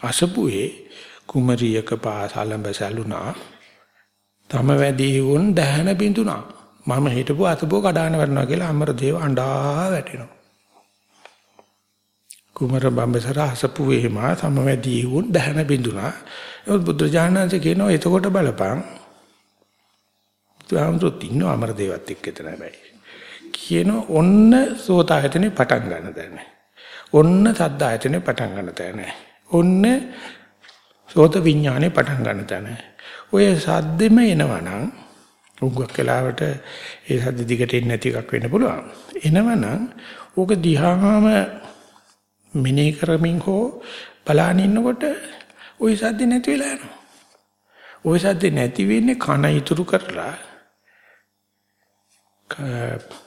අසපුවේ කුමරියක පාසලඹ සැලුනා. තම වැඩි වුන් දහන බිඳුනා. මම හිටපු අතපුව කඩාන වටනවා කියලා අමර දේව අඬා වැටෙනවා. කුමර බම්බසර අසපුවේම තම වැඩි වුන් දහන බිඳුනා. ඒ බුදුජානනාංශ කියනවා එතකොට බලපං. තුහාමුදුත් ඉන්නවා අමර දේවත් එක්ක එතන හැබැයි. කියන ඔන්න සෝත ආයතනේ පටන් ගන්න දැන. ඔන්න සද්ද ආයතනේ පටන් ගන්න තැන. ඔන්න සෝත විඥානේ පටන් ගන්න තැන. ඔය සද්දෙම එනවනම් උග්ගක් වෙලාවට ඒ සද්ද දිගට එන්නේ නැති එකක් වෙන්න පුළුවන්. එනවනම් ඕක දිහාම මිනේ කරමින් හෝ බලාගෙන ඉන්නකොට ওই සද්ද නැති වෙලා යනවා. ওই සද්ද නැති වෙන්නේ කන ඉතුරු කරලා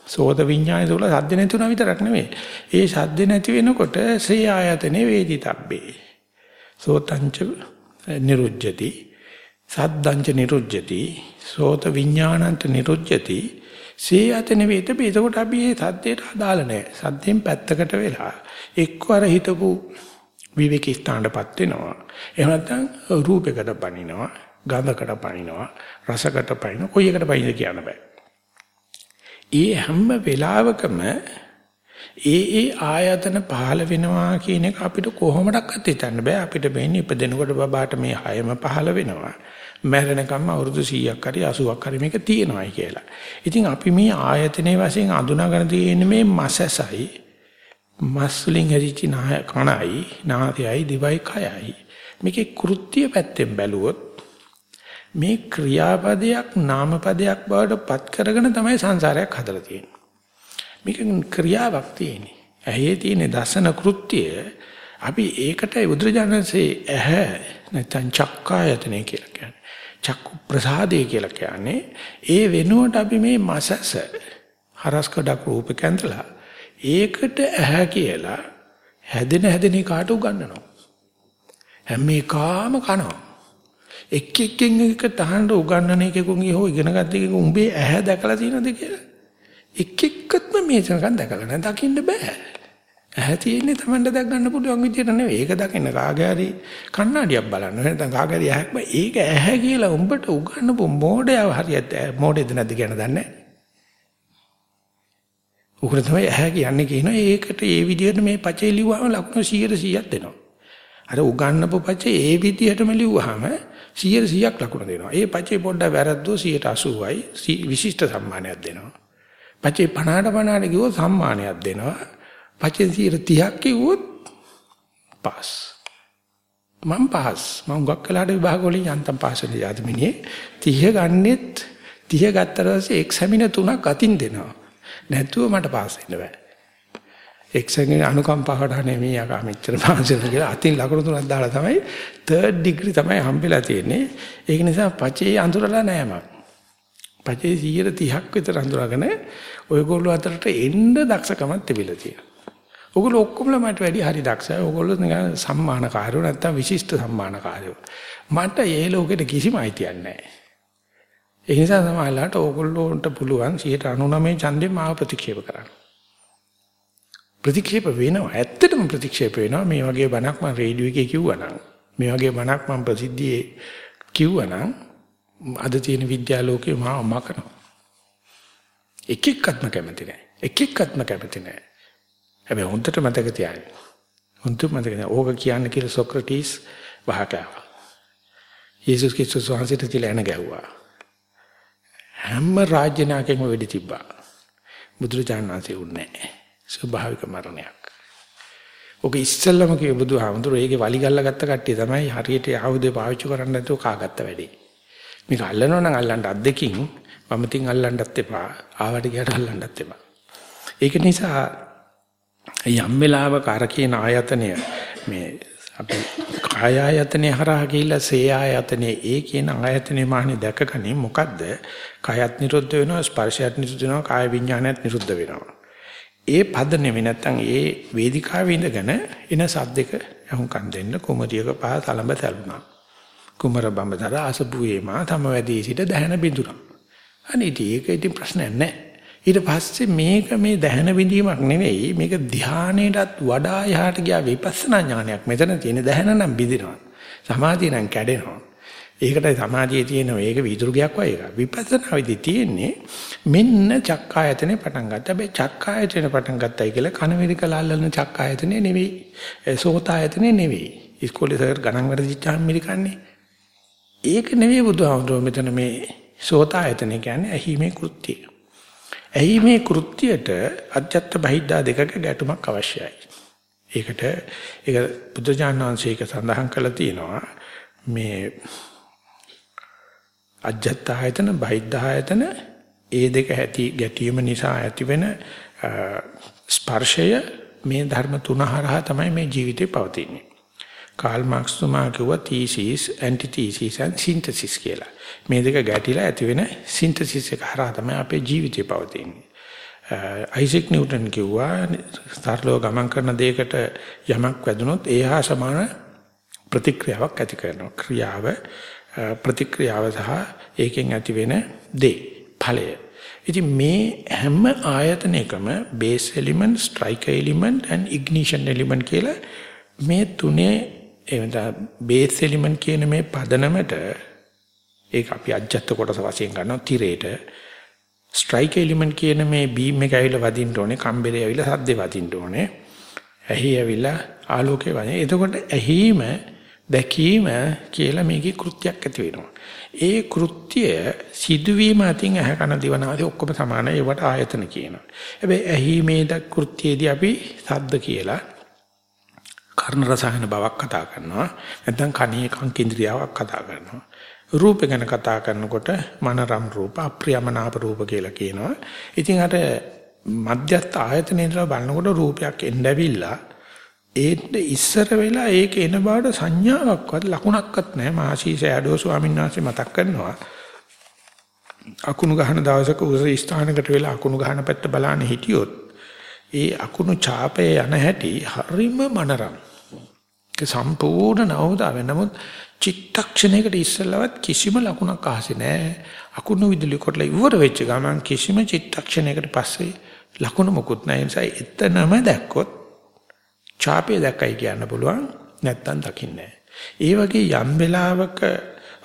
සෝත විඥානය තුළ සද්ද නැතුණා විතරක් නෙමෙයි. ඒ සද්ද නැති වෙනකොට සේ ආයතනේ වේදිතබ්බේ. සෝතංච නිරුජ්ජති. සද්දංච නිරුජ්ජති. සෝත විඥානන්ත නිරුජ්ජති. සේ ආයතනේ වේතබේ. එතකොට අපි මේ සද්දයට අදාළ නැහැ. සද්දෙන් පැත්තකට වෙලා එක්වර හිතපු විවේක ස්ථානටපත් වෙනවා. එහෙම නැත්නම් රූපයකට පනිනවා, ගන්ධකට පනිනවා, රසකට පනිනවා. කොයි එකට පනිද කියන්න බෑ. ඒ හැම වෙලාවකම ඒ ඒ ආයතන පහළ වෙනවා කියන එක අපිට කොහොමඩක්වත් හිතන්න බෑ අපිට වෙන්නේ ඉපදෙනකොට බබාට මේ හයම පහළ වෙනවා මැරෙනකම් අවුරුදු 100ක් හරි 80ක් හරි මේක තියෙනවායි කියලා. ඉතින් අපි මේ ආයතනයේ වශයෙන් අඳුනාගෙන තියෙන මේ මසසයි මස් වලින් හැදිච්ච කණයි නාසයයි දිවයි කයයි මේකේ කෘත්‍ය පැත්තෙන් බැලුවොත් මේ ක්‍රියාපදයක් නාමපදයක් බවට පත් කරගෙන තමයි සංසාරයක් හදලා තියෙන්නේ. මේක ක්‍රියාවක් තියෙන්නේ. ඇහි තියෙන දසන කෘත්‍යය අපි ඒකටයි බුදුරජාණන්සේ ඇහ නැත්නම් චක්කායතනෙ කියලා කියන්නේ. චක්කු ප්‍රසාදේ කියලා කියන්නේ ඒ වෙනුවට අපි මේ මසස හරස්කඩක් රූපක ඇඳලා ඒකට ඇහ කියලා හැදෙන හැදෙන කාට උගන්වනවා. හැම එකම කනවා. එක් එක්කෙන් එක තහඬ උගන්නන එකකුන්ගේ හෝ ඉගෙන ගත්ත එකක උඹේ ඇහැ දැකලා තියෙනවද කියලා එක් එක්කත්ම මේ සංකන් දැකලා නැහැ දකින්න බෑ ඇහැ තියෙන්නේ Tamanට දැක් ගන්න පුළුවන් විදියට නෙවෙයි ඒක දකින්න කාගේ හරි කණ්ණාඩියක් බලන්න නැත්නම් කාගේ හරි ඇහැක් බෑ ඒක ඇහැ කියලා උඹට උගන්නපු මොඩයව හරියට මොඩේද නැද්ද කියන දන්නේ උගුර තමයි ඇහැ කියන්නේ කියනවා ඒකට ඒ විදිහට මේ පචේ ලිව්වම ලකුණු 100 100ක් දෙනවා අර උගන්නපු පචේ ඒ විදිහටම ලිව්වහම 100ක් ලකුණු දෙනවා. ඒ පචේ පොඩ්ඩක් වැරද්දුව 80යි විශිෂ්ට සම්මානයක් දෙනවා. පචේ 50ට 50ට කිව්වොත් සම්මානයක් දෙනවා. පචේ 30ක් කිව්වොත් පාස්. මම පාස්. මම ගොක් කළාට විභාග වලින් යන්තම් පාස් වෙන යාදමිනේ 30 ගන්නෙත් 30 ගත්තට පස්සේ එක්සැමින තුනක් අතින් දෙනවා. නැතුව මට පාස් වෙන්න බෑ. එක්සන්ගේ අනුකම්පාවට නෙමෙයි යකා මෙච්චර පාසල කියලා අතින් ලකුණු තුනක් දාලා තමයි 3rd degree තමයි හම්බෙලා තියෙන්නේ. ඒක නිසා පචේ අඳුරලා නෑ මම. පචේ 130ක් විතර අඳුරගෙන ඔයගොල්ලෝ අතරට එන්න දක්ෂකමක් තිබිලා තියෙනවා. ඔයගොල්ලෝ ඔක්කොමලා මට වැඩි හරි දක්ෂයි. ඔයගොල්ලෝ නිකන් සම්මානකාරයෝ නැත්තම් විශිෂ්ට සම්මානකාරයෝ. මට ඒ ලෝකෙට කිසිම අයිතියක් නැහැ. ඒ නිසා තමයි ඔයගොල්ලෝන්ට පුළුවන් 99 ඡන්දේ මාව ප්‍රතික්ෂේප කරන්න. ප්‍රතික්ෂේප වෙනවා. ඇත්තටම ප්‍රතික්ෂේප වෙනවා. මේ වගේ බණක් මම රේඩියෝ එකේ කිව්වනම් මේ වගේ බණක් මම ප්‍රසිද්ධියේ කිව්වනම් අද තියෙන විද්‍යාලෝකේ මාව මකනවා. එක එක්කත්ම කැමති නැහැ. එක එක්කත්ම කැමති නැහැ. හැබැයි හොඳට මතක තියාගන්න. හොඳට මතක තියාගන්න. ඕක කියන්න කියලා සොක්‍රටිස් වහකවා. යේසුස් ක්‍රිස්තුස් වහන්සේට තියලා එන ගැහුවා. හැම රාජ්‍ය නායකයෙක්ම වෙඩි තිබ්බා. බුදුරජාණන් වහන්සේ උන්නේ නැහැ. ස්වභාවික මරණයක්. ඔක ඉස්සෙල්ලම කිය බුදුහාමුදුරුවෝ ඒකේ වලි ගල්ලා ගත්ත කට්ටිය තමයි හරියට ආයුධය පාවිච්චි කරන්න නැතුව කාගත්ත වැඩේ. මේක අල්ලනවා නම් අල්ලන්න අත් දෙකින් වමතින් අල්ලන්නත් එපා. ආවට ගියට අල්ලන්නත් එපා. ඒක නිසා යම් වෙලාවක අර කියන ආයතනය මේ අපි කාය ආයතනේ හරහා ගිහිල්ලා සේ ආයතනේ ඒ කියන ආයතනේ මාන්නේ දැකගනින් මොකද්ද? කායත් නිරුද්ධ වෙනවා ස්පර්ශයත් නිරුද්ධ වෙනවා කාය විඥානයත් නිරුද්ධ වෙනවා. ඒ පද නෙමෙයි නැත්තම් ඒ වේදිකාවේ ඉඳගෙන එන සද්දක එහුම්කන් දෙන්න කුමරියක පහ තලඹ තැළුණා. කුමර බඹදර අසපුවේමා තම වැඩි සිට දැහන බිඳුනා. අනේ ඒක ඉතින් ප්‍රශ්නයක් නැහැ. ඊට පස්සේ මේක මේ දැහන බිඳීමක් නෙවෙයි මේක ධානයටත් වඩා යහට ගියා විපස්සනා ඥානයක්. මෙතන තියෙන දැහන නම් බිඳිනවා. සමාධිය නම් කැඩෙනවා. ඒකටයි සමාධියේ තියෙන මේක විදුරුගයක් වගේ එකක්. විපස්සනා විදි තියෙන්නේ මෙන්න චක්කායතනේ පටන් ගත්තා. හැබැයි චක්කායතනේ පටන් ගත්තයි කියලා කනවිරිකල අල්ලන චක්කායතනේ නෙවෙයි. සෝතායතනේ නෙවෙයි. ඉස්කෝලේ සර් ගණන් වැඩිච්චාම මිරිකන්නේ. ඒක නෙවෙයි බුදුහාමුදුරුවෝ මෙතන මේ සෝතායතනේ කියන්නේ ඇහිමේ කෘත්‍යය. ඇහිමේ කෘත්‍යයට අජත්ත බහිද්දා දෙකක ගැටුමක් අවශ්‍යයි. ඒකට ඒක බුදුජානනාංශයක සඳහන් කරලා තියෙනවා මේ අජත්ත ආයතන බහිද්ධ ආයතන ඒ දෙක ඇති ගැටීම නිසා ඇතිවෙන ස්පර්ශය මේ ධර්ම තුන හරහා තමයි මේ ජීවිතේ පවතින්නේ. කාල් මාක්ස් තුමා කිව්වා thesis antithesis and synthesis කියලා. මේ දෙක ගැටිලා ඇතිවෙන synthesis එක හරහා තමයි අපේ ජීවිතේ පවතින්නේ. අයිසෙක් නිව්ටන් කිව්වා සරලව ගමන් කරන දෙයකට යමක් වැදුනොත් ඒ හා සමාන ප්‍රතික්‍රියාවක් ඇති කරනවා. ක්‍රියාව ප්‍රතික්‍රියාව සහ ඒකෙන් ඇති වෙන දේ ඵලය. ඉතින් මේ හැම ආයතනයකම base element, striker element and ignition element කියලා මේ තුනේ එවන base element කියන මේ පදනමට ඒක අපි අජත්ත කොටස වශයෙන් ගන්නවා තිරේට ස්ට්‍රයික් එලිමන්ට් කියන මේ බීම් එක ඇවිල්ලා වදින්න ඕනේ කම්බරේ ඇවිල්ලා සද්දේ වදින්න ඕනේ ඇහි ඇවිල්ලා ආලෝකේ වදින. එතකොට ඇහිම දැකීම කියලා මේකේ කෘත්‍යයක් ඇති වෙනවා. ඒ කෘත්‍ය සිදුවීම අතින් ඇහ කන දිවනාදී ඔක්කොම සමානයි. ඒවට ආයතන කියනවා. හැබැයි ඇහිමේ ද කෘත්‍යයේදී අපි සද්ද කියලා කර්ණ රසායන බවක් කතා කරනවා. නැත්නම් කණේ කංකේන්ද්‍රියාවක් කතා කරනවා. රූප ගැන කතා කරනකොට මනරම් රූප අප්‍රියමනාප රූප කියලා කියනවා. ඉතින් අර මධ්‍යස්ථ ආයතනයේ ඉඳලා බලනකොට රූපයක් එන්නවිල්ලා ඒත් ඉස්සර වෙලා ඒක එන බවට සංඥාවක්වත් ලකුණක්වත් නැහැ මාසී සෑඩෝ ස්වාමීන් වහන්සේ මතක් කරනවා අකුණු ගහන දවසක උස ස්ථානකට වෙලා අකුණු ගහන පැත්ත බලන්න හිටියොත් ඒ අකුණු ඡාපයේ යන හැටි හරිම මනරම් ඒක සම්පූර්ණ නවදාවෙ නමුත් චිත්තක්ෂණයකට ඉස්සෙල්ලවත් කිසිම ලකුණක් ආසේ නැහැ අකුණු විදුලි කොටලා ඉවර වෙච්ච ගමන් කිසිම චිත්තක්ෂණයකට පස්සේ ලකුණු මොකුත් නැහැ නිසා එතනම දැක්කොත් ඡාපය දැක්කයි කියන්න පුළුවන්. නැත්තම් දකින්නේ ඒ වගේ යම් වෙලාවක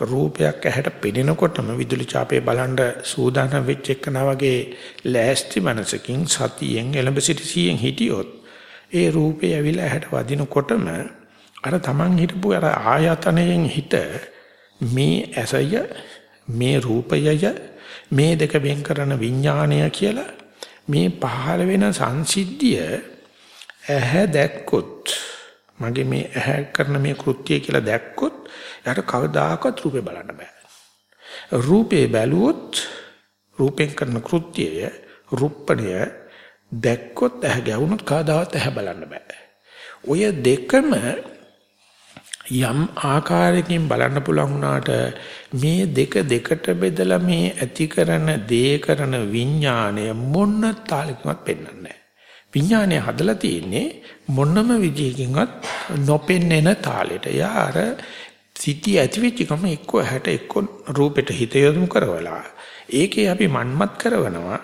රූපයක් ඇහැට පෙනෙනකොටම විදුලි ඡාපය බලන්න සූදානම් වෙච්ච එකනා වගේ ලෑස්ති මනසකින් සතියෙන් එළඹ සිටි සියෙන් හිටියොත් ඒ රූපය ඇවිල්ලා ඇහැට වදිනකොටම අර Taman හිටපු අර ආයතනයෙන් හිට මේ ඇසය මේ රූපයය මේ දෙක වෙන් කරන විඥාණය කියලා මේ පහළ වෙන සංසිද්ධිය ඇහැ දැක්කොත් මගේ මේ ඇහැ කරන මේ කෘත්‍යය කියලා දැක්කොත් යාට කවදාකවත් රූපේ බලන්න බෑ. රූපේ බැලුවොත් රූපෙන් කරන කෘත්‍යය රූපණය දැක්කොත් ඇහැ ගැවුනොත් කවදාවත් ඇහැ බලන්න බෑ. ඔය දෙකම යම් ආකාරයකින් බලන්න පුළුවන් වුණාට මේ දෙක දෙකට බෙදලා මේ ඇති කරන දේ කරන විඥාණය මොන තාලෙකවත් පෙන්වන්නේ නැහැ. විඥානය හදලා තියෙන්නේ මොනම විදියකින්වත් නොපෙන්නන තාලෙට. යා අර සිටි ඇති වෙච්ච ගම එක්ක ඇහැට එක්ක රූපෙට හිත යොමු කරවලා ඒකේ අපි මන්මත් කරවනවා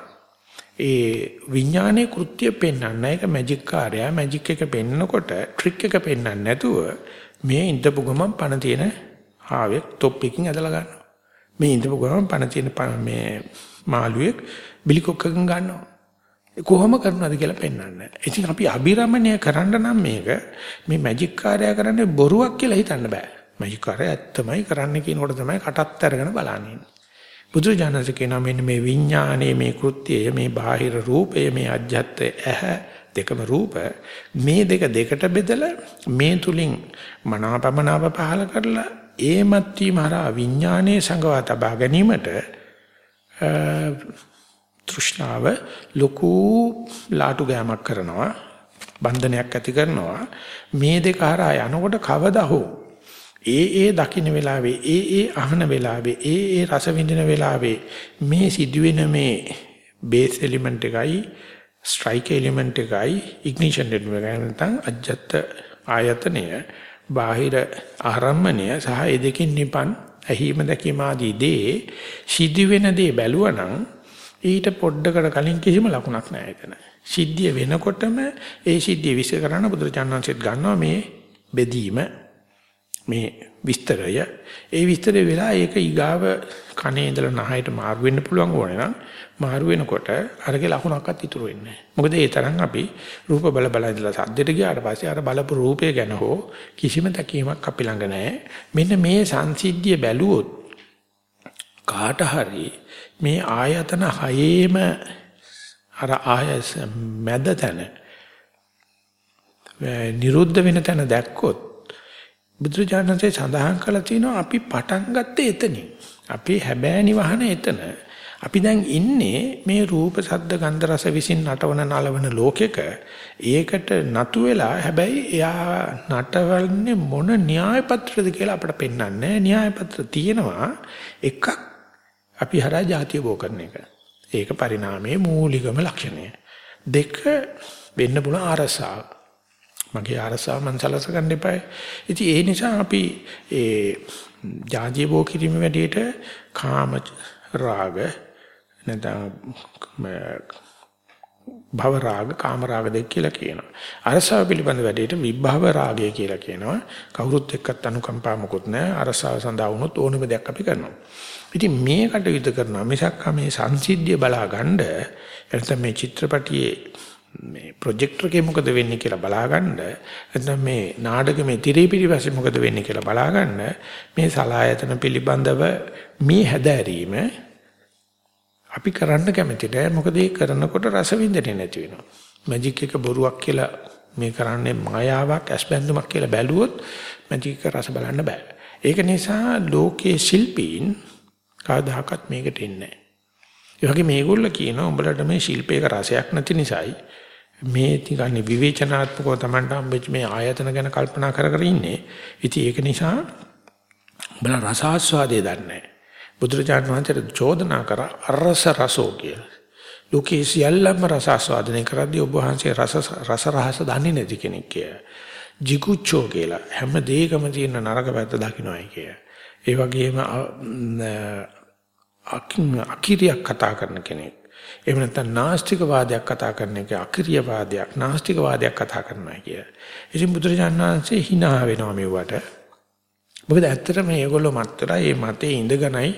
ඒ විඥානයේ කෘත්‍ය පෙන්වන්න ඒක මැජික් කාර්යය මැජික් එක පෙන්නකොට ට්‍රික් එක පෙන්වන්න නැතුව මේ ඉඳපු ගමන් පණ තියෙන ආවෙක් টොප් එකකින් ඇදලා ගන්නවා මේ ඉඳපු ගමන් පණ තියෙන මේ මාළුවෙක් බිලිකොක්කකින් ගන්නවා කොහොම කරනවද කියලා පෙන්වන්නේ. ඉතින් අපි අබිරමණය කරන්න නම් මේක මේ මැජික් කාර්යය කරන්නේ බොරුවක් කියලා හිතන්න බෑ. මැජික් කාර්යය ඇත්තමයි කරන්න කියනකොට තමයි කටත් අරගෙන බලන්නේ. බුදුජානක කියනවා මෙන්න මේ විඥානයේ මේ කෘත්‍යය මේ බාහිර රූපය මේ අජ්ජත් ඇහැ දෙකම රූප මේ දෙක දෙකට බෙදලා මේ තුලින් මනාපමනාප පහල කරලා ඒමත් වීම හරහා විඥානයේ සංගවා තබා ගැනීමට තෘෂ්ණාව ලොකු ලාටු ගෑමක් කරනවා බන්ධනයක් ඇති කරනවා. මේ දෙක හරහා යනකොට කවදා හෝ ඒ ඒ දකින්න වෙලාවේ ඒ ඒ අහන වෙලාවේ ඒ ඒ රස විඳින වෙලාවේ මේ සිදුවෙන මේ බේස් එලිමන්ට් එකයි ස්ට්‍රයික් එලිමන්ට් එකයි ඉග්නිෂන් එලිමන්ට් එකයි නැත්නම් අජත්ත ආයතනය බාහිර ආරම්මණය සහ ඒ දෙකෙන් නිපන් ඇහිම දැකීම ආදී දේ සිදුවෙන දේ බැලුවනම් ඊට පොඩ්ඩකට කලින් කිසිම ලකුණක් නැහැ එතන. සිද්ධිය වෙනකොටම ඒ සිද්ධිය විශ්ල කරන්න බුදුරජාණන්සෙත් ගන්නවා මේ බෙදීම මේ විස්තරය. ඒ විස්තරේ වෙලා ඒක ඊගාව කනේ ඉඳලා නහයට මාරු වෙන්න පුළුවන් ඕනේ නම් මාරු වෙනකොට අරගේ ලකුණක්වත් ඉතුරු වෙන්නේ නැහැ. මොකද ඒ තරම් අපි රූප බල බල ඉඳලා සද්දෙට ගියාට පස්සේ අර බලපු රූපය ගැන හෝ කිසිම තකීමක් අපි ළඟ නැහැ. මෙන්න මේ සංසිද්ධිය බැලුවොත් කාට හරි මේ ආයතන හයේම අර ආයස මැද තැන නිරුද්ධ වෙන තැන දැක්කොත් බුදුරජාණන්සේ සඳහන් කළා තියෙනවා අපි පටන් ගත්තේ එතනින්. අපි හැබෑ නිවහන එතන. අපි දැන් ඉන්නේ මේ රූප ශබ්ද ගන්ධ රස විසින් නටවන නලවන ලෝකෙක ඒකට නතු වෙලා හැබැයි එයා නටවන්නේ මොන න්‍යාය පත්‍රද කියලා අපිට පෙන්වන්නේ න්‍යාය පත්‍ර තියෙනවා එකක් අපි හරහා જાතිය බෝ කරන එක. ඒක පරිණාමයේ මූලිකම ලක්ෂණය. දෙක වෙන්න පුළුවන් අරසාව. මගේ අරසාව මං සලස ගන්න එපායි. ඉතින් ඒ නිසා අපි ඒ ජාතිය බෝ කිරීම වැඩේට කාම රාග නැත්නම් භව රාග කාම රාග දෙක කියලා කියනවා. අරසාව පිළිබඳ වැඩේට විභව රාගය කියලා කියනවා. කවුරුත් එක්කත් අනුකම්පා මොකුත් නැහැ. අරසාව සඳහා වුණොත් ඕනම දෙයක් අපි කරනවා. ඉතින් මේ කටයුතු කරනවා මිසක් මේ සංසිද්ධිය බලා ගන්න එතන මේ චිත්‍රපටියේ මේ ප්‍රොජෙක්ටර් එකේ මොකද වෙන්නේ කියලා බලාගන්න නැත්නම් මේ නාටකයේ තිරේ පිටිපස්සේ මොකද වෙන්නේ කියලා බලාගන්න මේ සලායතන පිළිබඳව මේ හැදෑරීම අපි කරන්න කැමති නෑ මොකද ඒ කරනකොට රස විඳින්නේ නැති වෙනවා මැජික් එක බොරුවක් කියලා මේ කරන්නේ මායාවක් ඇස්බැඳුමක් කියලා බැලුවොත් මැජික් එක රස බලන්න බෑ ඒක නිසා ලෝකයේ ශිල්පීන් කවදාකවත් මේකට එන්නේ නැහැ. ඒ වගේ මේගොල්ලෝ කියනවා උඹලට මේ ශිල්පයක රසයක් නැති නිසායි මේ තිගන්නේ විවේචනාත්මකව Tamanට හම්බෙච්ච මේ ආයතන ගැන කල්පනා කර කර ඉන්නේ. ඉතින් ඒක නිසා උඹලා රසාස්වාදේ දන්නේ නැහැ. බුදුරජාණන් වහන්සේට චෝදනා කර අරස රසෝ කියලා. ලෝකේ සියල්ලම රසාස්වාදනය කරද්දී ඔබ වහන්සේ රස රස රහස දන්නේ නැති කෙනෙක් කියලා. jiguccho කියලා හැම දෙයකම තියෙන නරක පැත්ත දකින්නයි කියලා. ඒ වගේම අකිරියක් කතා කරන කෙනෙක්. එහෙම නැත්නම් නාස්තික වාදයක් කතා කරන එක අකිරිය වාදයක් නාස්තික වාදයක් කතා කරනවා කිය. ඉතින් බුදුරජාණන් වහන්සේ hina වෙනවා මෙවට. මොකද ඇත්තටම මේගොල්ලෝ මත්තරා මේ මතේ ඉඳගෙනයි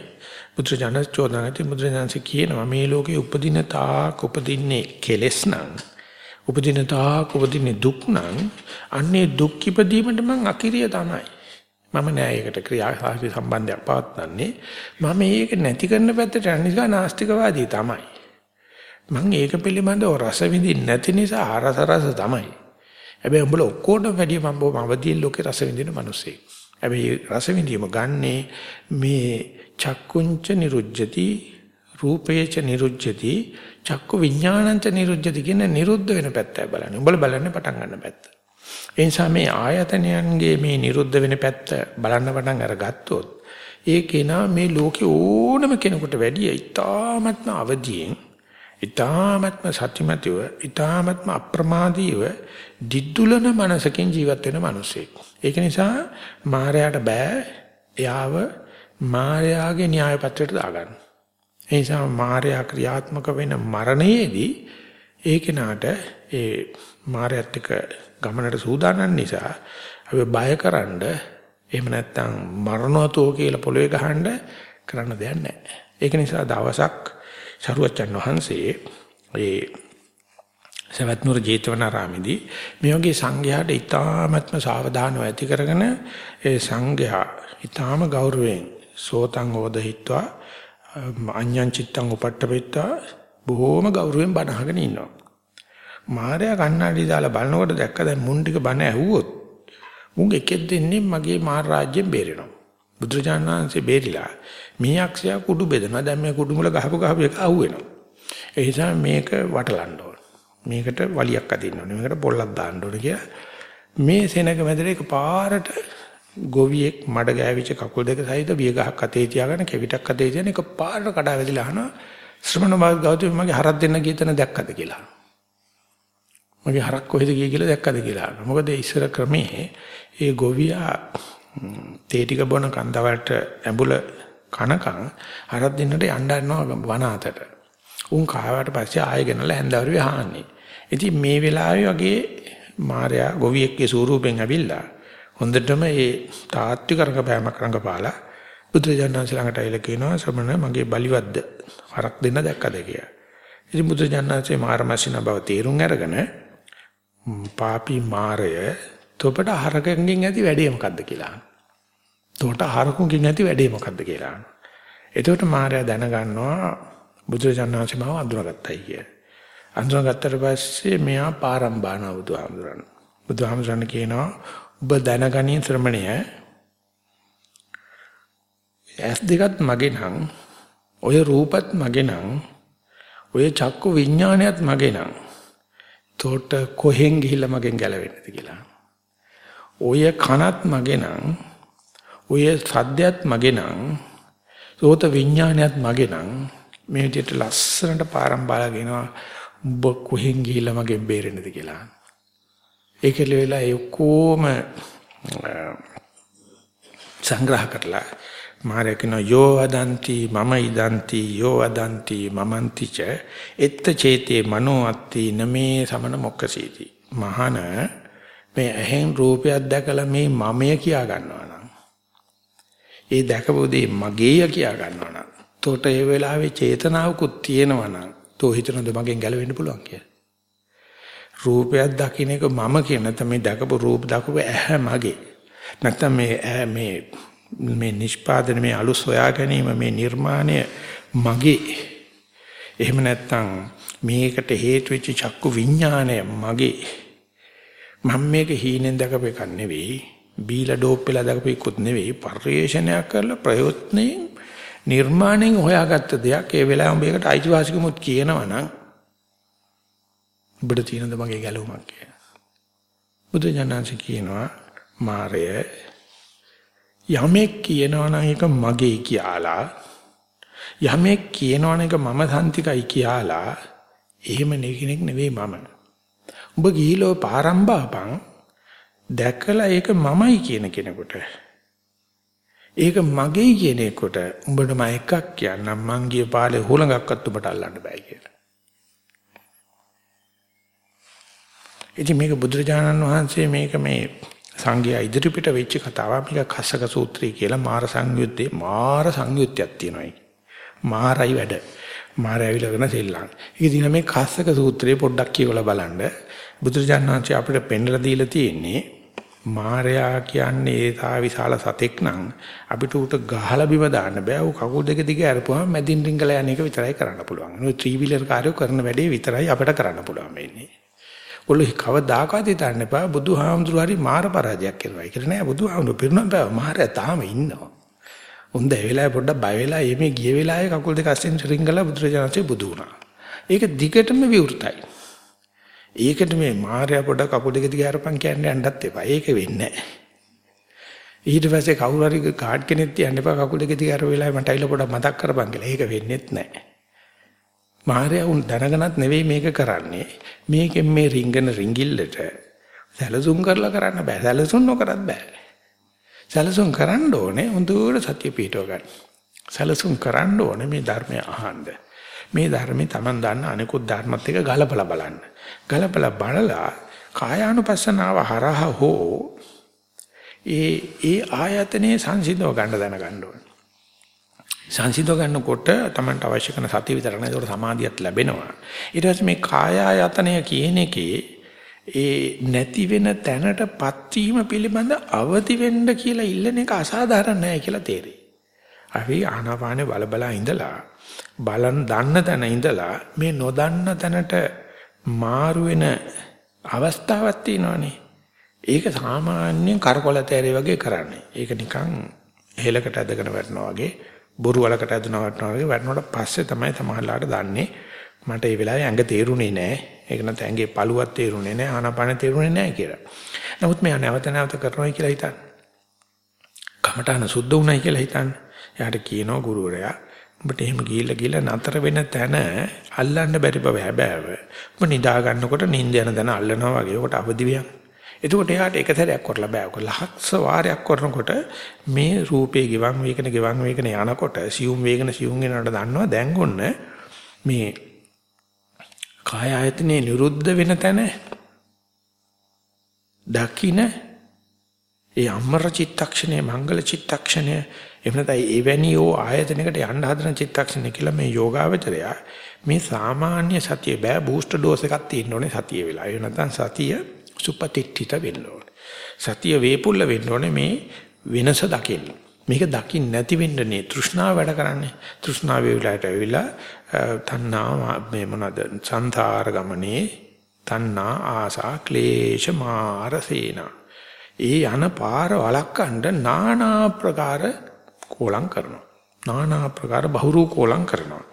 බුදුරජාණන් චෝදනාති බුදුරජාණන් කියනවා මේ ලෝකේ උපදින තාක් උපදින්නේ කෙලෙස් නම් උපදින තාක් උපදින්නේ දුක් නම් අන්නේ දුක් ඉපදීමට මං අකිරිය තමයි. මම නෑ ඒකට ක්‍රියාකාරී සම්බන්ධයක් පවත්න්නේ මම ඒක නැති කරන පැත්තට අනිසා නාස්තිකවාදී තමයි. මම ඒක පිළිබඳව රස විඳින්නේ නැති නිසා ආරස රස තමයි. හැබැයි උඹලා ඔක්කොටම වැඩිය මම බොහොම අවදීන් ලෝකේ රස විඳින මිනිස්සෙක්. හැබැයි රස විඳීම ගන්නේ මේ චක්කුංච නිරුජ්ජති රූපේච නිරුජ්ජති චක්කු විඥානංච නිරුජ්ජති කියන නිරුද්ධ වෙන පැත්ත බලන්නේ උඹලා බලන්නේ පටන් ගන්න පැත්ත ඒ නිසා මේ ආයතනයන්ගේ මේ නිරුද්ධ වෙන පැත්ත බලන්න පටන් අරගත්තොත් ඒ කෙනා මේ ලෝකේ ඕනම කෙනෙකුට වැඩිය ඉතාමත්ම අවදියෙන් ඉතාමත්ම සත්‍යමත්ව ඉතාමත්ම අප්‍රමාදීව දිද්දුලන මනසකින් ජීවත් වෙන මිනිසෙක්. ඒක නිසා මායයට බෑ එයාව මායාගේ න්‍යාය පත්‍රයට දාගන්න. ඒ නිසා මායා ක්‍රියාත්මක වෙන මරණයේදී ඒ කෙනාට ඒ මායත් එක්ක ගමනට සූදානම් නිසා අපි බයකරනද එහෙම නැත්නම් මරණවතෝ කියලා පොළවේ ගහන්න කරන්න දෙයක් නැහැ. ඒක නිසා දවසක් සරුවච්චන් වහන්සේ ඒ සවැත්නුර ජේතවනාරාමේදී මේ වගේ සංඝයාට ඊ타ත්ම සාවධානව ඇති කරගෙන ඒ සංඝයා ඊ타ම ගෞරවයෙන් සෝතං ඕදහිත්වා අඤ්ඤං චිත්තං උපට්ඨපෙත්තා බොහෝම ගෞරවයෙන් බණ අහගෙන ඉන්නවා. මාර්යා කන්නඩි දාලා බලනකොට දැක්ක දැන් මුන් ටික බන ඇහුවොත් මුන් එකෙක් දෙන්නේ මගේ මාර රාජ්‍යයෙන් බේරෙනවා. බුදුරජාණන් වහන්සේ බේරිලා මේ යක්ෂයා කුඩු බෙදනවා. දැන් මේ කුඩු මුල ගහපු ගහපු එක අහුවෙනවා. ඒ නිසා මේක වටලන්න ඕන. මේකට වලියක් අදින්න ඕනේ. මේකට පොල්ලක් දාන්න ඕනේ කියලා මේ සෙනග මැදට එකපාරට ගොවියෙක් මඩ ගෑවිච්ච කකුල් දෙක සහිත විය ගහක් අතේ තියාගෙන කෙවිතක් අතේ තියන එකපාරට කඩා වැදිලා අහනවා ශ්‍රමණ ගෞතම මගේ හරක් දෙන්න ගිය තැන දැක්කද කියලා. මගේ හරක් කොහෙද ගියේ කියලා දැක්කද කියලා අහනවා. මොකද ඉස්සර ක්‍රමේ ඒ ගොවියා තේ ටික බොන කන්දවලට ඇඹුල කනකන් හරක් දෙන්නට යන්න යනවා වන අතට. උන් කාවට පස්සේ ආයෙ ගෙනලා හැන්දවරුවේ ආන්නේ. ඉතින් මේ වෙලාවේ වගේ මාර්යා ගොවියෙක්ගේ ස්වරූපෙන් ඇවිල්ලා හොඳටම ඒ තාත්වික රංගපෑමක් රංගපාලා බුදුරජාණන් ළඟට ඇවිල්ලා කියනවා ශ්‍රමණ මගේ බලිවද්ද හරක් දෙන්න දැක්කද කියලා. ඉතින් බුදුරජාණන්සේ මාරමසින බව තේරුම් අරගෙන පාපී මාරය තොපට හරකකින් ඇති වැඩේ මොකද්ද කියලා. තොට හරකුකින් ඇති වැඩේ මොකද්ද කියලා. එතකොට මාරයා දැනගන්නවා බුදුරජාණන්සේ මාව අඳුරගත්තයි කියලා. අඳුරගත්තට පස්සේ මෙයා පාරම්බාන බුදුහාමුදුරන්. බුදුහාමුදුරන් කියනවා ඔබ දැනගනී ශ්‍රමණය ඇස් දෙකත් මගේ නම් ඔය රූපත් මගේ නම් ඔය චක්කු විඥානයත් මගේ නම් තෝට කොහෙන් ගිහිල්ලා මගෙන් ගැලවෙන්නද කියලා. ඔය කනත් මගේ නම් ඔය සද්දයත් මගේ නම් සෝත විඥානයත් මගේ නම් මේ විදිහට ලස්සනට පාරම් බලාගෙනවා ඔබ කොහෙන් ගිහිල්ලා මගෙන් බේරෙන්නද කියලා. ඒකල වෙලා ඒ ඔක්කොම සංග්‍රහ කරලා මාරය කියන යෝ අදන්ති මම ඉදන්ති යෝ අදන්ති මමන්ති ච. එත්ත චේතේ මනෝ අත්ති නමේ සමන මොක්කසීති මහාන මේ ඇහෙන් රූපයක් දැකලා මේ මමය කියා ගන්නවා නම් ඒ දැකපු දේ මගේය කියා ගන්නවා නම් තොට ඒ වෙලාවේ චේතනාවකුත් තියෙනවා නම් තෝ හිතනද මගෙන් ගැලවෙන්න පුළුවන් කියලා. රූපයක් දකින්න එක මම කියන තමයි දැකපු රූප දකපු ඇහැ මගේ. නැත්තම් මේ මේ මේ නිෂ්පාදන මේ අලුත් සොයා ගැනීම මේ නිර්මාණය මගේ. එහෙම නැත්තම් මේකට හේතු වෙච්ච චක්කු විඥානය මගේ. මම මේක හීනෙන් දැකපු එකක් නෙවෙයි බීලා ඩෝප් වෙලා දැකපු එකකුත් නෙවෙයි පරිේශනයක් කරලා ප්‍රයෝත්නයෙන් නිර්මාණයෙන් හොයාගත්ත දෙයක්. ඒ වෙලාවෙම මේකට අයිතිවාසිකමුත් කියනවනම් ඔබට තියෙනද මගේ ගැලවුමක් කියලා. බුදු ජානන්සේ කියනවා මාරය යමෙක් කියනවනම් ඒක මගේ කියලා. යමෙක් කියනවනම් ඒක මම සන්තිකයි කියලා. එහෙම කෙනෙක් නෙවෙයි මම. උඹ ගිහිලෝ පාරම්බාපන් දැකලා ඒක මමයි කියන කෙනෙකුට. ඒක මගේ කියන එකට උඹට මම එකක් කියන්නම්. මං ගිය පාලේ හුලඟක්වත් උඹට අල්ලන්න බෑ කියලා. ඉතින් මේක බුදුරජාණන් වහන්සේ මේක මේ සංඝයා ඉදිරිපිට වෙච්ච කතාවක් මේක කස්සක සූත්‍රය කියලා මාර සංයුත්තේ මාර සංයුත්තයක් තියෙනවා. මාරයි වැඩ. මාරය ඇවිලගෙන සෙල්ලම්. ඉතින් මේ කස්සක සූත්‍රය පොඩ්ඩක් කියවලා බලන්න. බුදුරජාණන් වහන්සේ අපිට පෙන්වලා දීලා තියෙන්නේ මාරයා කියන්නේ ඒ තා විශාල සතෙක් නම් අපිට උට ගහලා බිම දාන්න බෑ. ඌ කකුල් දෙක දිගේ අරපුවාම මැදින් රිංගලා යන එක විතරයි කරන්න පුළුවන්. ඒ ත්‍රී වීලර් කාර්යෝ කරන වැඩේ විතරයි අපිට කරන්න පුළුවන් වෙන්නේ. ඔල්ලෝ කවදාකවත් හිතන්න එපා බුදුහාමුදුරු හරි මාර පරාජයක් කරනවා. ඒක නෑ බුදුහාමුදුරු පිරුණම් බෑ මාරයා තාම ඉන්නවා. උන් දැ වෙලාවේ පොඩ්ඩක් බය වෙලා එමේ ගිය වෙලාවේ කකුල් දෙක අස්සෙන් රිංගලා බුදුරජාණන්සේ බුදු වුණා. ඒක දිගටම විවෘතයි. ඒකට මේ මාරයා පොඩ්ඩක් කකුල් දෙක දිග අරපන් කියන්නේ යන්නත් එපා. ඒක වෙන්නේ නෑ. ඊට පස්සේ කවුරු හරි කාඩ් කෙනෙක් තියන්න එපා කකුල් දෙක දිග අර වෙලාවේ මට අයිල පොඩ්ඩක් මතක් කරපන් කියලා. ඒක වෙන්නේත් නෑ. මාර්යා උන් දැනගනත් නෙවෙයි මේක කරන්නේ. මේකෙන් මේ රිංගන රිංගිල්ලට සැලසුම් කරලා කරන්න බෑ. සැලසුම් නොකරත් බෑ. සැලසුම් කරන්න ඕනේ හොඳට සතිය පිටව ගන්න. සැලසුම් කරන්න ඕනේ මේ ධර්මය අහන්න. මේ ධර්මේ Taman දන්න අනිකුත් ධර්මත් එක්ක ගලපලා බලන්න. ගලපලා බලලා කායානුපස්සනාව හරහා හෝ ඒ ඒ ආයතනයේ සංසිඳව ගන්න දැනගන්න ඕනේ. සංසිඳව ගන්නකොට Tamanට අවශ්‍ය කරන සතිය විතර නෑ ඒක සමාධියත් ලැබෙනවා ඊට පස්සේ මේ කාය ආයතනය කියන එකේ ඒ නැති වෙන තැනටපත් වීම පිළිබඳ අවදි වෙන්න කියලා ඉල්ලන එක අසාධාරණ නෑ කියලා තේරෙයි. අපි ආනාපානේ බලබලා ඉඳලා බලන් දන්න තැන ඉඳලා මේ නොදන්න තැනට මාරු වෙන අවස්ථාවක් තියෙනවානේ. ඒක සාමාන්‍යයෙන් කරකොල තැරේ වගේ කරන්නේ. ඒක නිකන් හෙලකට ඇදගෙන වැටෙනවා වගේ බොරු වලකට ඇදුනා වටනවා වගේ වැටෙනකොට පස්සේ තමයි තමහලාට දන්නේ මට ඒ වෙලාවේ ඇඟ තේරුනේ නැහැ. ඒක නැත්නම් ඇඟේ පළුවක් තේරුනේ නැහැ. ආනාපාන තේරුනේ නැහැ කියලා. නමුත් මෙයා නැවත නැවත කරනවායි කියලා හිතන්න. කමඨාන සුද්ධ වුණයි කියලා හිතන්න. එයාට කියනවා ගුරුවරයා උඹට එහෙම ගිහිල්ලා ගිහිල්ලා නතර වෙන තැන අල්ලන්න බැරි බව හැබෑව. උඹ නිදා ගන්නකොට නිින්ද යන තැන අල්ලනවා වගේ. උකට අවදි වියන්. එතකොට එයාට එක සැරයක් කරලා බෑ. ඔක ලහක්ෂ වාරයක් කරනකොට මේ රූපේ ගිවන් වේගන ගිවන් වේගන යනකොට සියුම් වේගන සියුම් වෙනවට දන්නවා දැන් ඔන්න මේ කාය ආයතනේ නිරුද්ධ වෙන තැන දකින්න ඒ අමර චිත්තක්ෂණය මංගල චිත්තක්ෂණය එහෙම නැත්නම් එවැනි ඕ ආයතනයකට යන්න හදන චිත්තක්ෂණය කියලා මේ යෝගාවචරය මේ සාමාන්‍ය සතිය බෑ බූස්ටර් ඩෝස් එකක් තියෙන්න ඕනේ සතිය වෙලා. ඒ නැත්නම් සතිය සුපතිට්ඨිත වෙන්න ඕනේ. සතිය වේපුල්ල වෙන්න ඕනේ මේ වෙනස දකින්න. මේක දකින්න නැති වෙන්නනේ තෘෂ්ණාව වැඩ කරන්නේ. තෘෂ්ණාව වේලාට ඇවිල්ලා තණ්හා මේ මොනවාද සංසාර ගමනේ තණ්හා ආසා ක්ලේශ මාරසේනා ඒ යන පාර වළක්වන්න নানা ප්‍රකාර කෝලම් කරනවා. নানা ප්‍රකාර බහුරු කෝලම් කරනවා.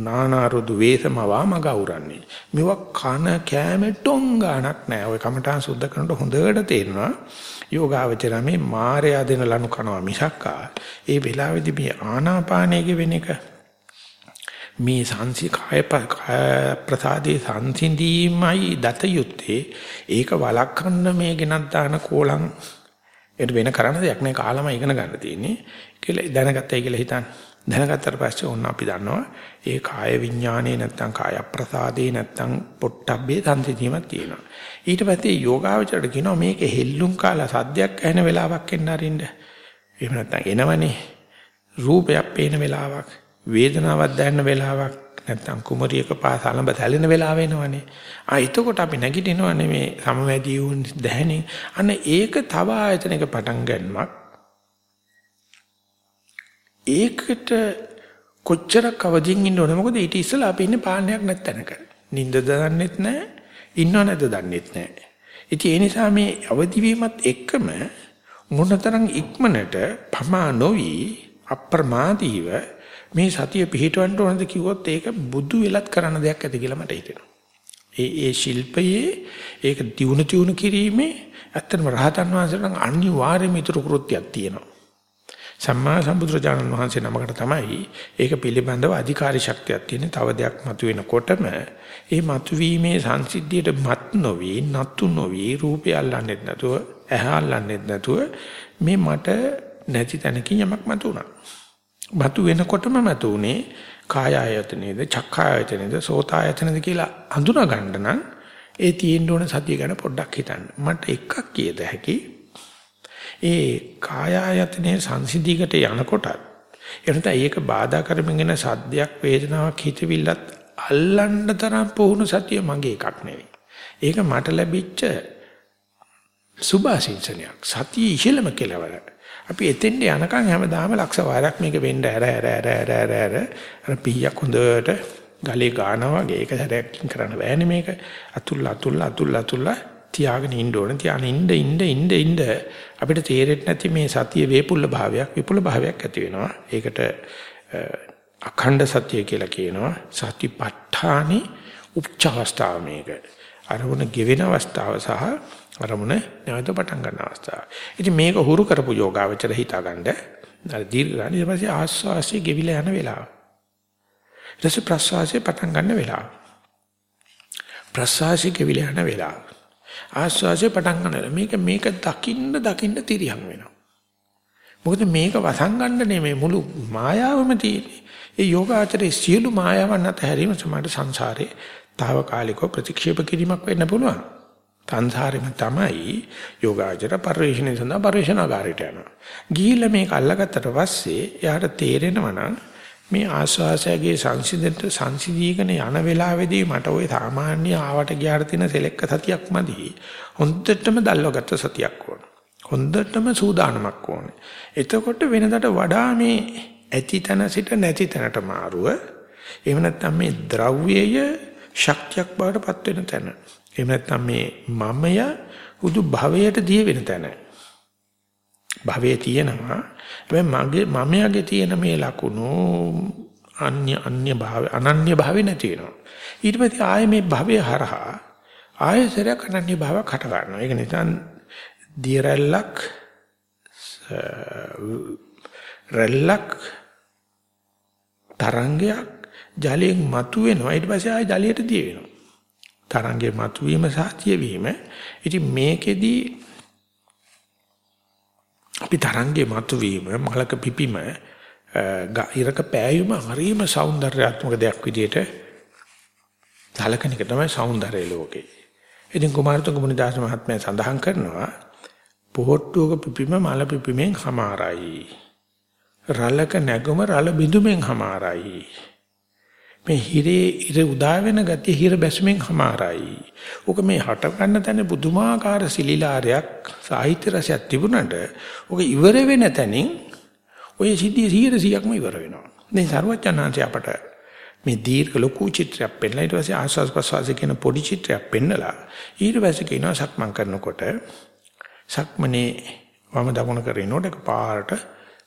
නානා රුදු වේසමවා මග උරන්නේ. මෙව කන කෑමේ ටොංගානක් නෑ. ඔය කමඨාන් සුද්ධ කරනකොට හොඳට තේරෙනවා. යෝගාවචර මේ මායя දෙන ලනු කනවා මිසක්කා. ඒ වෙලාවේදී මේ ආනාපානයේ වෙන එක මේ සංසි කාය ප්‍රසාදේ සංසිඳීමයි දත යුත්තේ ඒක වළක්වන්න මේ ගෙනත් දාන කෝලං ඒක වෙන කරන්න දෙයක් නෑ කාලම ඉගෙන ගන්න තියෙන්නේ කියලා දැනගත්තයි කියලා හිතන්න දැනගත්තට පස්සේ ඕන අපි දන්නවා ඒ කාය විඥානේ නැත්තම් කාය ප්‍රසාදේ නැත්තම් පොට්ටබ්බේ සංසිඳීමක් තියෙනවා ඊට පස්සේ යෝගාවචරයට කියනවා මේක හෙල්ලුම් කාලා සද්දයක් ඇහෙන වෙලාවක් එන්න අරින්න එහෙම නැත්තම් එනවනේ රූපයක් පේන වෙලාවක් වේදනාවක් දැනෙන වෙලාවක් නැත්තම් කුමරියක පාස අලඹ තැලෙන වෙලාව වෙනවනේ. ආ එතකොට අපි නැගිටිනවනේ මේ සමවැදී වුන් දැහැනේ. අන්න ඒක තව ආයතනයක පටන් ගන්නවක්. ඒකට කොච්චරක් අවදිින් ඉන්න ඕනේ මොකද ඊට ඉස්සෙල්ලා අපි ඉන්නේ පාන්නයක් නැත්තනක. නිින්ද දන්නෙත් නැහැ, ඉන්නව නැද්ද දන්නෙත් නැහැ. ඉතින් ඒ නිසා මේ අවදි වීමත් එක්කම මොනතරම් ඉක්මනට පමා නොවි අප්‍රමාදීව මේ සතිය පිහිටවන්න ඕනද කිව්වොත් ඒක බුදු වෙලත් කරන්න දෙයක් ඇති කියලා මට හිතෙනවා. ඒ ඒ ශිල්පයේ ඒක දියුණු තියුණු කිරීමේ ඇත්තම රහතන් වහන්සේට නම් අනිවාර්යම ඉතුරු කෘත්‍යයක් තියෙනවා. සම්මා සම්බුදුරජාණන් වහන්සේ නමකට තමයි ඒක පිළිබඳව අධිකාරී ශක්තියක් තියෙන. තව දෙයක් මතුවෙනකොටම ඒ මතුවීමේ සංසිද්ධියට මත් නොවි, නතු නොවි, රූපය අල්ලන්නෙත් නැතුව, ඇහැ අල්ලන්නෙත් නැතුව මේ මට නැති තැනකින් යමක් මතුණා. මතු වෙනකොටම මතු උනේ කාය ආයතනේද චක්ඛායතනේද සෝතායතනේද කියලා හඳුනා ගන්න නම් ඒ තියෙන්න ඕන සතිය ගැන පොඩ්ඩක් හිතන්න. මට එකක් කියද හැකි. ඒ කාය ආයතනයේ සංසිද්ධියකට යනකොටත් එනත ඒක බාධා කරමින් එන සද්දයක් වේදනාවක් හිතවිල්ලත් අල්ලන්න තරම් පුහුණු සතිය මගේ එකක් නෙවෙයි. ඒක මට ලැබිච්ච සුභාසින්සනයක්. සතිය ඉහෙලම කෙලවර. අපි එතෙන්ට යනකම් හැමදාම ලක්ෂ වාරයක් මේක වෙන්න ඇර ඇර ඇර ඇර ඇර ඇර අර පීයක් හොඳට ගලේ ගානවා වගේ ඒක සැරයක්කින් කරන්න බෑනේ මේක අතුල් අතුල් අතුල් අතුල් තියාගෙන ඉන්න ඕන තියාගෙන ඉන්න ඉන්න ඉන්න ඉන්න අපිට තේරෙන්නේ නැති මේ සතිය වේපුල්ල භාවයක් විපුල භාවයක් ඇති වෙනවා ඒකට අඛණ්ඩ සත්‍ය කියලා කියනවා සතිපට්ඨානි උච්චවස්ථාව මේක අරමුණ ගෙවෙන අවස්ථාව සහ අරමුණ නැවත පටන් ගන්න අවස්ථාව. ඉතින් මේක හුරු කරපු යෝගාවචර හිතාගන්න අර දීර්ඝ ගන්න ඊට පස්සේ ආස්වාසිය ගෙවිලා යන වෙලාව. ඊට පස්සේ ප්‍රස්වාසය පටන් ගන්න වෙලාව. ප්‍රස්වාසය ගෙවිලා යන වෙලාව. ආස්වාසය පටන් ගන්න මේක මේක දකින්න දකින්න තිරියම් වෙනවා. මොකද මේක වසන් ගන්න නෙමෙයි මුළු මායාවම තියෙන්නේ. ඒ යෝගාචරයේ සියලු මායාවන් අතහැරීම සමාඩ සංසාරේ తాවකාලිකව ප්‍රතික්ෂේප කිරීමක් වෙන්න පුළුවන්. සංසාරෙම තමයි යෝගාචර පරිශ්‍රණය සඳහා පරිශ්‍රණාගාරයට යනවා. ගිහිල්ලා මේක අල්ලගත්තට පස්සේ එයාට තේරෙනවා නම් මේ ආස්වාසයගේ සංසිඳෙත් සංසිඳීගෙන යන වෙලාවේදී මට ওই සාමාන්‍ය ආවට ගියාට තියෙන සෙලෙක්ක සතියක් මදි. හොඳටම දැල්වගත්ත සතියක් ඕන. හොඳටම සූදානමක් ඕන. එතකොට වෙනදට වඩා මේ ඇති තැන සිට නැති තැනට මාරුව එහෙම නැත්නම් මේ ද්‍රව්‍යය ශක්තියක් බවට පත් වෙන තැන. එහෙම නැත්නම් මේ මමය හුදු භවයට දිය වෙන තැන. භවයේ තියෙනවා. හැබැයි මගේ මමයාගේ තියෙන මේ ලකුණු අන්‍ය අන්‍ය භාව අනන්‍ය භාවේ නැති වෙනවා. ඊට පස්සේ ආයේ මේ භවය හරහා ආයේ සරයක් අනන්‍ය භාවයක් හට ගන්නවා. ඒක නිසා දිය රැල්ලක් රැල්ලක් තරංගයක් ජලයෙන් මතුවෙනවා ඊට පස්සේ ආය ජලයට දිය වෙනවා. තරංගේ මතුවීම සහ තියවීම. ඉතින් මේකෙදි අපි තරංගේ මතුවීම මලක පිපීම ඉරක පෑයීම හරීම సౌందర్యාත්මක දෙයක් විදිහට සලකන එක තමයි సౌందර්ය ලෝකේ. ඉතින් කුමාරතුංග මුනිදාස මහත්මයා සඳහන් කරනවා පොහට්ටුවක පිපීම මල පිපීමෙන් හමාරයි. රලක නැගුම රල බිඳුමෙන් හමාරයි. මේ හිරේ ඉර උදා වෙන ගතිය හිර බැසුමෙන් හමාරයි. ඔක මේ හට ගන්න තැන පුදුමාකාර සිලිලාරයක් සාහිත්‍ය රසයක් තිබුණාට ඔක ඉවර වෙන තැනින් ඔය සිද්ධිය 100%ක්ම ඉවර වෙනවා. දැන් සරුවචනාංශය අපට මේ දීර්ඝ ලොකු චිත්‍රයක් පෙන්නලා ඊට පස්සේ ආස්වාස් ප්‍රසවාස කියන පොඩි චිත්‍රයක් පෙන්නලා ඊට පස්සේ කියනවා සක්මන් කරනකොට සක්මනේ වම දකුණ කරේනකොට පාරට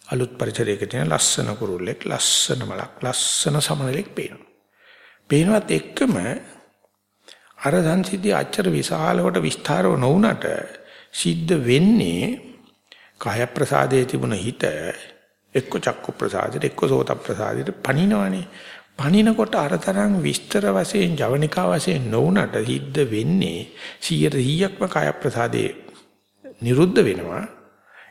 අලුත් පරිසරයක තියෙන ලස්සන කුරුල්ලෙක් ලස්සන මලක් ලස්සන සමනලෙක් පේනවා. පේනවත් එක්කම අර සංසිද්ධිය අච්චර විශාලවට විස්තරව නොවුනට සිද්ධ වෙන්නේ කාය ප්‍රසාදයේ තිබුණ හිත එක්ක චක්කු ප්‍රසාදයට එක්ක සෝත ප්‍රසාදයට පණිනවනේ පණිනකොට අරතරන් විස්තර වශයෙන් ජවනිකා වශයෙන් නොවුනට හිද්ද වෙන්නේ 100%ක්ම කාය ප්‍රසාදේ නිරුද්ධ වෙනවා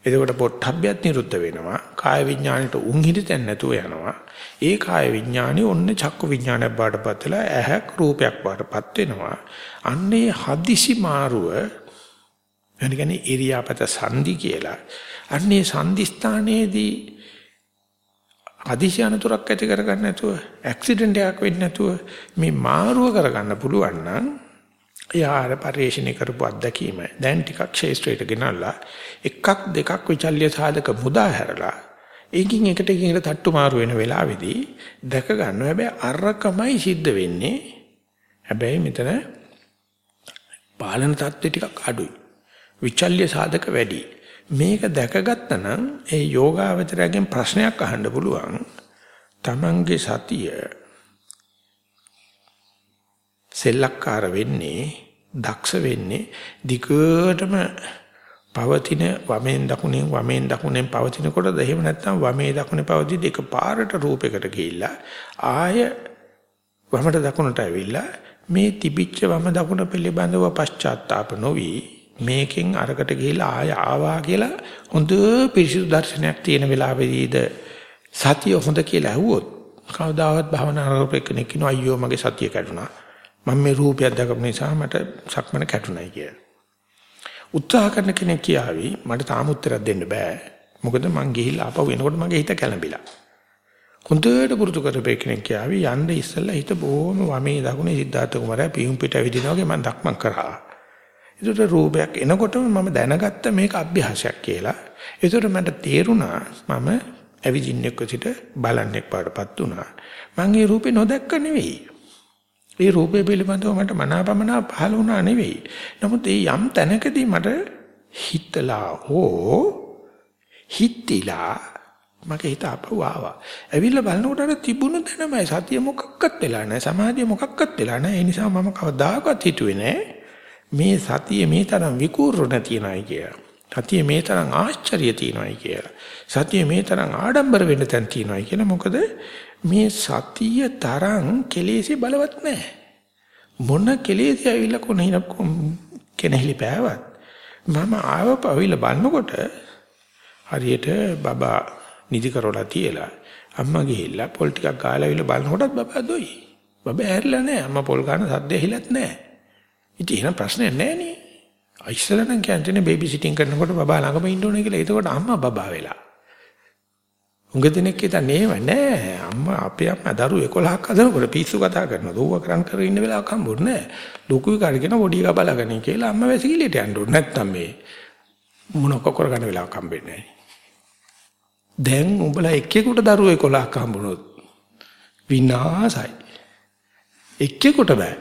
එතකොට පොට්ටබ්බයත් නිරුද්ධ වෙනවා. කාය විඥාණයට උන් හිටිතෙන් නැතුව යනවා. ඒ කාය විඥාණي ඔන්න චක්කු විඥානයක් බාටපත් වෙලා ඇහැක් රූපයක් බාටපත් වෙනවා. අන්නේ හදිසි මාරුව එනිකනේ ඉරියාපත සංදි කියලා. අන්නේ සංදි ස්ථානයේදී හදිසි අනතුරක් ඇති කරගන්න නැතුව ඇක්සිඩන්ට් එකක් වෙන්නේ නැතුව මේ මාරුව කරගන්න පුළුවන් නම් යාර පරිශ්‍රණය කරපු අත්දැකීම දැන් ටිකක් ක්ෂේත්‍රයට ගෙනල්ලා එකක් දෙකක් විචල්්‍ය සාධක මුදා හැරලා එකින් එකට එකින් එකට තට්ටු මාරු වෙන වෙලාවේදී දැක ගන්නවා හැබැයි අරකමයි සිද්ධ වෙන්නේ. හැබැයි මෙතන පාලන தත්ත්වය ටිකක් අඩුයි. විචල්්‍ය සාධක වැඩි. මේක දැකගත්තා නම් ඒ යෝගාවචරයෙන් ප්‍රශ්නයක් අහන්න පුළුවන්. තමන්ගේ සතිය සෙල්ලක්කාර වෙන්නේ දක්ෂ වෙන්නේ දිගටම පවතින වමෙන් දකුණෙන් වමෙන් දකුණෙන් පවතිනකොටද? එහෙම නැත්නම් වමේ දකුණේ පවතින එක පාරට රූපයකට ගිහිල්ලා ආය වමට දකුණට ඇවිල්ලා මේ තිබිච්ච වම දකුණ පිළිබඳව පශ්චාත්තාප නොවි මේකෙන් අරකට ගිහිල්ලා ආය ආවා කියලා හොඳ පිරිසිදු දර්ශනයක් තියෙන වෙලාවෙදීද සතිය හොඳ කියලා ඇහුවොත් කවදාවත් භවනා කරපෙක් කෙනෙක් කියනවා අයියෝ මගේ සතිය කැඩුනා මම මේ රූපයක් දැකපු නිසා මට සක්මන කැටුනයි කියලා. උත්සාහ කරන කෙනෙක් කියාවි මට තාම උත්තරයක් දෙන්න බෑ. මොකද මං ගිහිල්ලා ආපහු එනකොට මගේ හිත කැළඹිලා. හොඳට පුරුදු කරපේ කෙනෙක් කියාවි යන්න ඉස්සෙල්ලා හිත බොහොම වමේ දකුණේ සිද්ධාර්ථ කුමාරයා පියුම් පිට ඇවිදිනා වගේ මම දක්මන් කරා. ඒකට රූපයක් එනකොටම මම දැනගත්ත මේක අභ්‍යාසයක් කියලා. ඒකට මට තේරුණා මම ඇවිදින්නෙක් සිට බලන්නෙක් පාටපත් වුණා. මං ඒ රූපේ නොදැක්ක නෙවෙයි. ඒ රූපය පිළිබඳව මට මනාපමනා පහළ වුණා නෙවෙයි. නමුත් ඒ යම් තැනකදී මට හිතලා හෝ හිතිලා මගේ හිත අපව ආවා. ඇවිල්ලා බලනකොට අර තිබුණ තැනමයි සතිය මොකක්වත් වෙලා නැහැ. සමාධිය මොකක්වත් වෙලා නැහැ. ඒ නිසා මම කවදාකවත් හිතුවේ නැහැ මේ සතිය මේ තරම් විකූර්ණ තියනයි කියලා. සතිය මේ තරම් ආශ්චර්ය තියනයි කියලා. සතිය මේ තරම් ආඩම්බර වෙන්න තැන් තියනයි කියලා. මොකද මේ සතිය තරම් කෙලෙසි බලවත් නැහැ. මොන කෙලෙසි ඇවිල්ලා කොනින කෙනෙහිලි පෑවත් මම ආව පවිල බලනකොට හරියට බබා නිදි කරවලා තියලා අම්මා ගිහිල්ලා පොල් ටිකක් ගාලා ඇවිල්ලා බලනකොටත් බබා දොයි. බබා ඇරිලා නැහැ. අම්මා පොල් ගන්න සද්ද ඇහිලත් නැහැ. ඉතින් එහෙනම් ප්‍රශ්නයක් නැහැ නේ. ඉස්සෙල්ලා නම් කියන්නේ බේබි සිටින් කරනකොට බබා ළඟම ඉන්න ඕනේ කියලා. එතකොට අම්මා බබා වෙලා. උඟ දිනෙක හිතන්නේ ඒව නෑ. අම්මා අපේ අම්මා දරුවෝ 11ක් හදනකොට පිස්සු කතා කරනවා. දෝව කරන් කර ඉන්න වෙලාවක හම්බුනේ නෑ. ලොකුයි කාර්යගෙන පොඩි එකා බලාගෙන කියලා අම්මා වැසිකිළියට යන්න ඕනේ. නැත්තම් මේ මොනක කරගන්න වෙලාවක් හම්බෙන්නේ නෑ. දැන් උඹලා එක්කෙකුට දරුවෝ 11ක් හම්බුනොත් විනාසයි. එක්කෙකුට බෑ.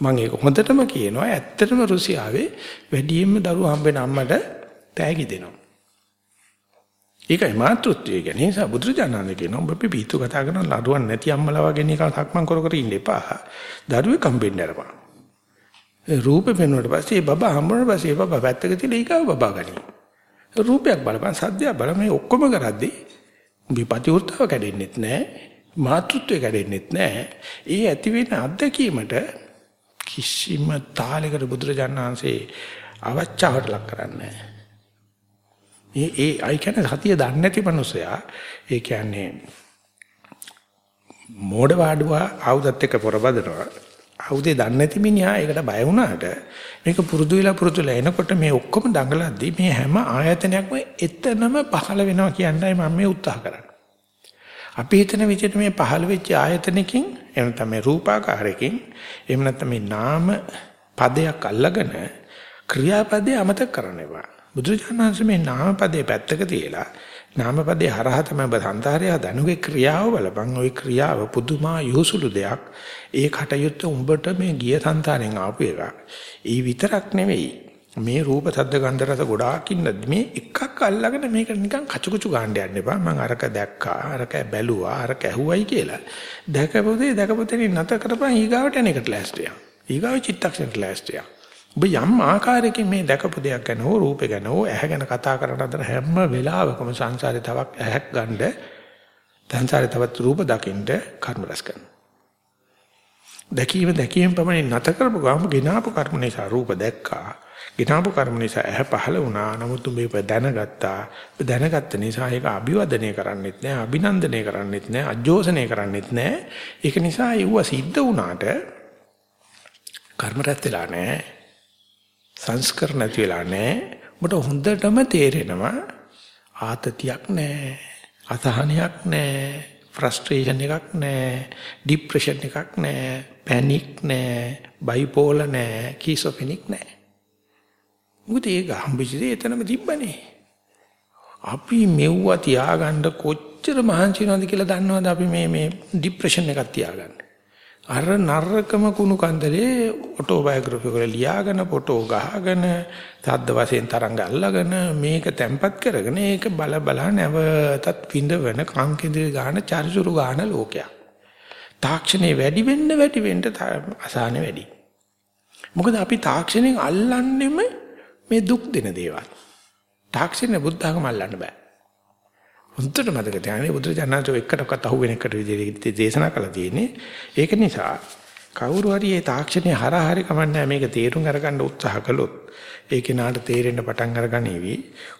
මම ඒක හොඳටම කියනවා ඇත්තටම රුසියාවේ වැඩියෙන්ම දරුවෝ හම්බෙන අම්මට තෑගි දෙනවා. ඒකයි මාතෘත්වය කියන්නේ. ඒ නිසා බුදුරජාණන් කියනවා ඔබ පිපිතු කතා කරන ලඩුවක් නැති අම්මලා වගේ නිකන් සක්මන් කර කර ඉන්න එපා. දරුවෙක් හම්බෙන්න අරපන්. ඒ රූපේ පෙන්වුවට පස්සේ බබා හම්බුනට පස්සේ බබා පැත්තක තියලා ඊගාව බබා ගනි. රූපයක් බලපන් සද්දයක් බල මේ ඔක්කොම කරද්දී උඹේ ප්‍රතිවෘත්තව කැඩෙන්නෙත් නැහැ. මාතෘත්වය කැඩෙන්නෙත් නැහැ. ඒ ඇති වෙන අත්දැකීමට කිසිම තාලයකට බුදුරජාණන් වහන්සේ අවචාවට ලක් කරන්නේ නැහැ. ඒ ඒ අයි කියන්නේ සතිය දන්නේ නැති මනුස්සයා ඒ කියන්නේ මෝඩ වාඩුවා ආයුධත් එක්ක පොරබදනවා ආයුධේ දන්නේ නැති මිනිහා ඒකට බය වුණාට මේක පුරුදු වෙලා පුරුදු වෙලා එනකොට මේ ඔක්කොම දඟලද්දී මේ හැම ආයතනයක්ම එතනම පහළ වෙනවා කියන්නයි මම මේ උත්සාහ කරන්නේ. අපි හිතන විදිහට මේ පහළ වෙච්ච ආයතනකින් එහෙම නැත්නම් මේ රූපාකාරයකින් එහෙම නැත්නම් මේ නාම පදයක් අල්ලගෙන ක්‍රියාපදේ අමතක කරන්න එපා. බුදුරජාණන් මේ නාමපදේ පැත්තක තියලා නාමපදේ හරහා තමයි ඔබ සංසාරය හදනුගේ ක්‍රියාව බලපන්. ওই ක්‍රියාව පුදුමා යොසුළු දෙයක්. ඒ කටයුත්ත උඹට මේ ගිය සංසාරෙන් ආපු එකක්. ඒ විතරක් නෙවෙයි. මේ රූප සද්ද ගන්ධ රස ගොඩාක් ඉන්න මේ එකක් අල්ලගෙන මේක නිකන් කචුකුචු ගන්න යන්න එපා. මම අරක දැක්කා අරක බැලුවා අරක ඇහුවයි කියලා. දැකපොතේ දැකපොතේ නැත කරපන් ඊගාවට එන එකට ලෑස්තියක් ඊගාව චිත්තක්ෂණයට ලෑස්තියක් ඔබ යම් ආකාරයකින් මේ දැකපු දෙයක් ගැන හෝ රූපේ ගැන හෝ ඇහැ ගැන කතා කරන අතර හැම වෙලාවකම සංසාරේ තවක් ඇහැක් ගන්න සංසාරේ තවත් රූප දකින්න කර්ම රැස් කරනවා. දැකීම දැකීම පමණින් නැත කරපු ගාම ගිනාපු කර්ම නිසා රූප දැක්කා. ගිනාපු කර්ම නිසා ඇහැ පහළ වුණා. නමුත් මේ දැනගත්තා. දැනගත්ත නිසා ඒක අභිවදනය කරන්නෙත් නෑ, අභිනන්දනය කරන්නෙත් නෑ, අජෝසනය කරන්නෙත් නෑ. ඒක නිසා ඒව සිද්ධ වුණාට කර්ම රැස් වෙලා නෑ. සංස්කර නැති වෙලා නැහැ. ඔබට හොඳටම තේරෙනවා ආතතියක් නැහැ. අසහනයක් නැහැ. ෆ්‍රස්ට්‍රේෂන් එකක් නැහැ. ડિප්‍රෙෂන් එකක් නැහැ. පැනික් නැහැ. බයිපෝලර් නැහැ. කීසොෆෙනික් නැහැ. මොකද ඒක හම්බෙච්චේ එතනම තිබ්බනේ. අපි මෙව්වා තියාගන්න කොච්චර මහන්සි වෙනවද කියලා දන්නවද අපි මේ මේ ડિප්‍රෙෂන් එකක් තියාගන්න. අර නරකම කුණු කන්දලේ ඔටෝබයෝග්‍රැෆි වල ලියාගෙන ෆොටෝ ගහගෙන තද්ද වශයෙන් තරංග අල්ලගෙන මේක තැම්පත් කරගෙන ඒක බල බල නැවතත් විඳවන කාංකේන්ද්‍රී ගාන චරිචුරු ගාන ලෝකයක්. තාක්ෂණේ වැඩි වෙන්න වැඩි වෙන්න අසහනෙ වැඩි. මොකද අපි තාක්ෂණයෙන් අල්ලන්නෙම මේ දුක් දෙන දේවල්. තාක්ෂණය බුද්ධ ධර්ම අල්ලන්න බෑ. හොඳට මතක තියාගන්න බුදුරජාණන්තු එකටවත් අහුවෙන එකට විදිහට දේශනා කළා තියෙන්නේ. ඒක නිසා කවුරු හරි මේ තාක්ෂණය හරහා හරි කමන්නේ මේක තේරුම් අරගන්න උත්සාහ කළොත් ඒ කෙනාට තේරෙන්න පටන් අරගනීවි.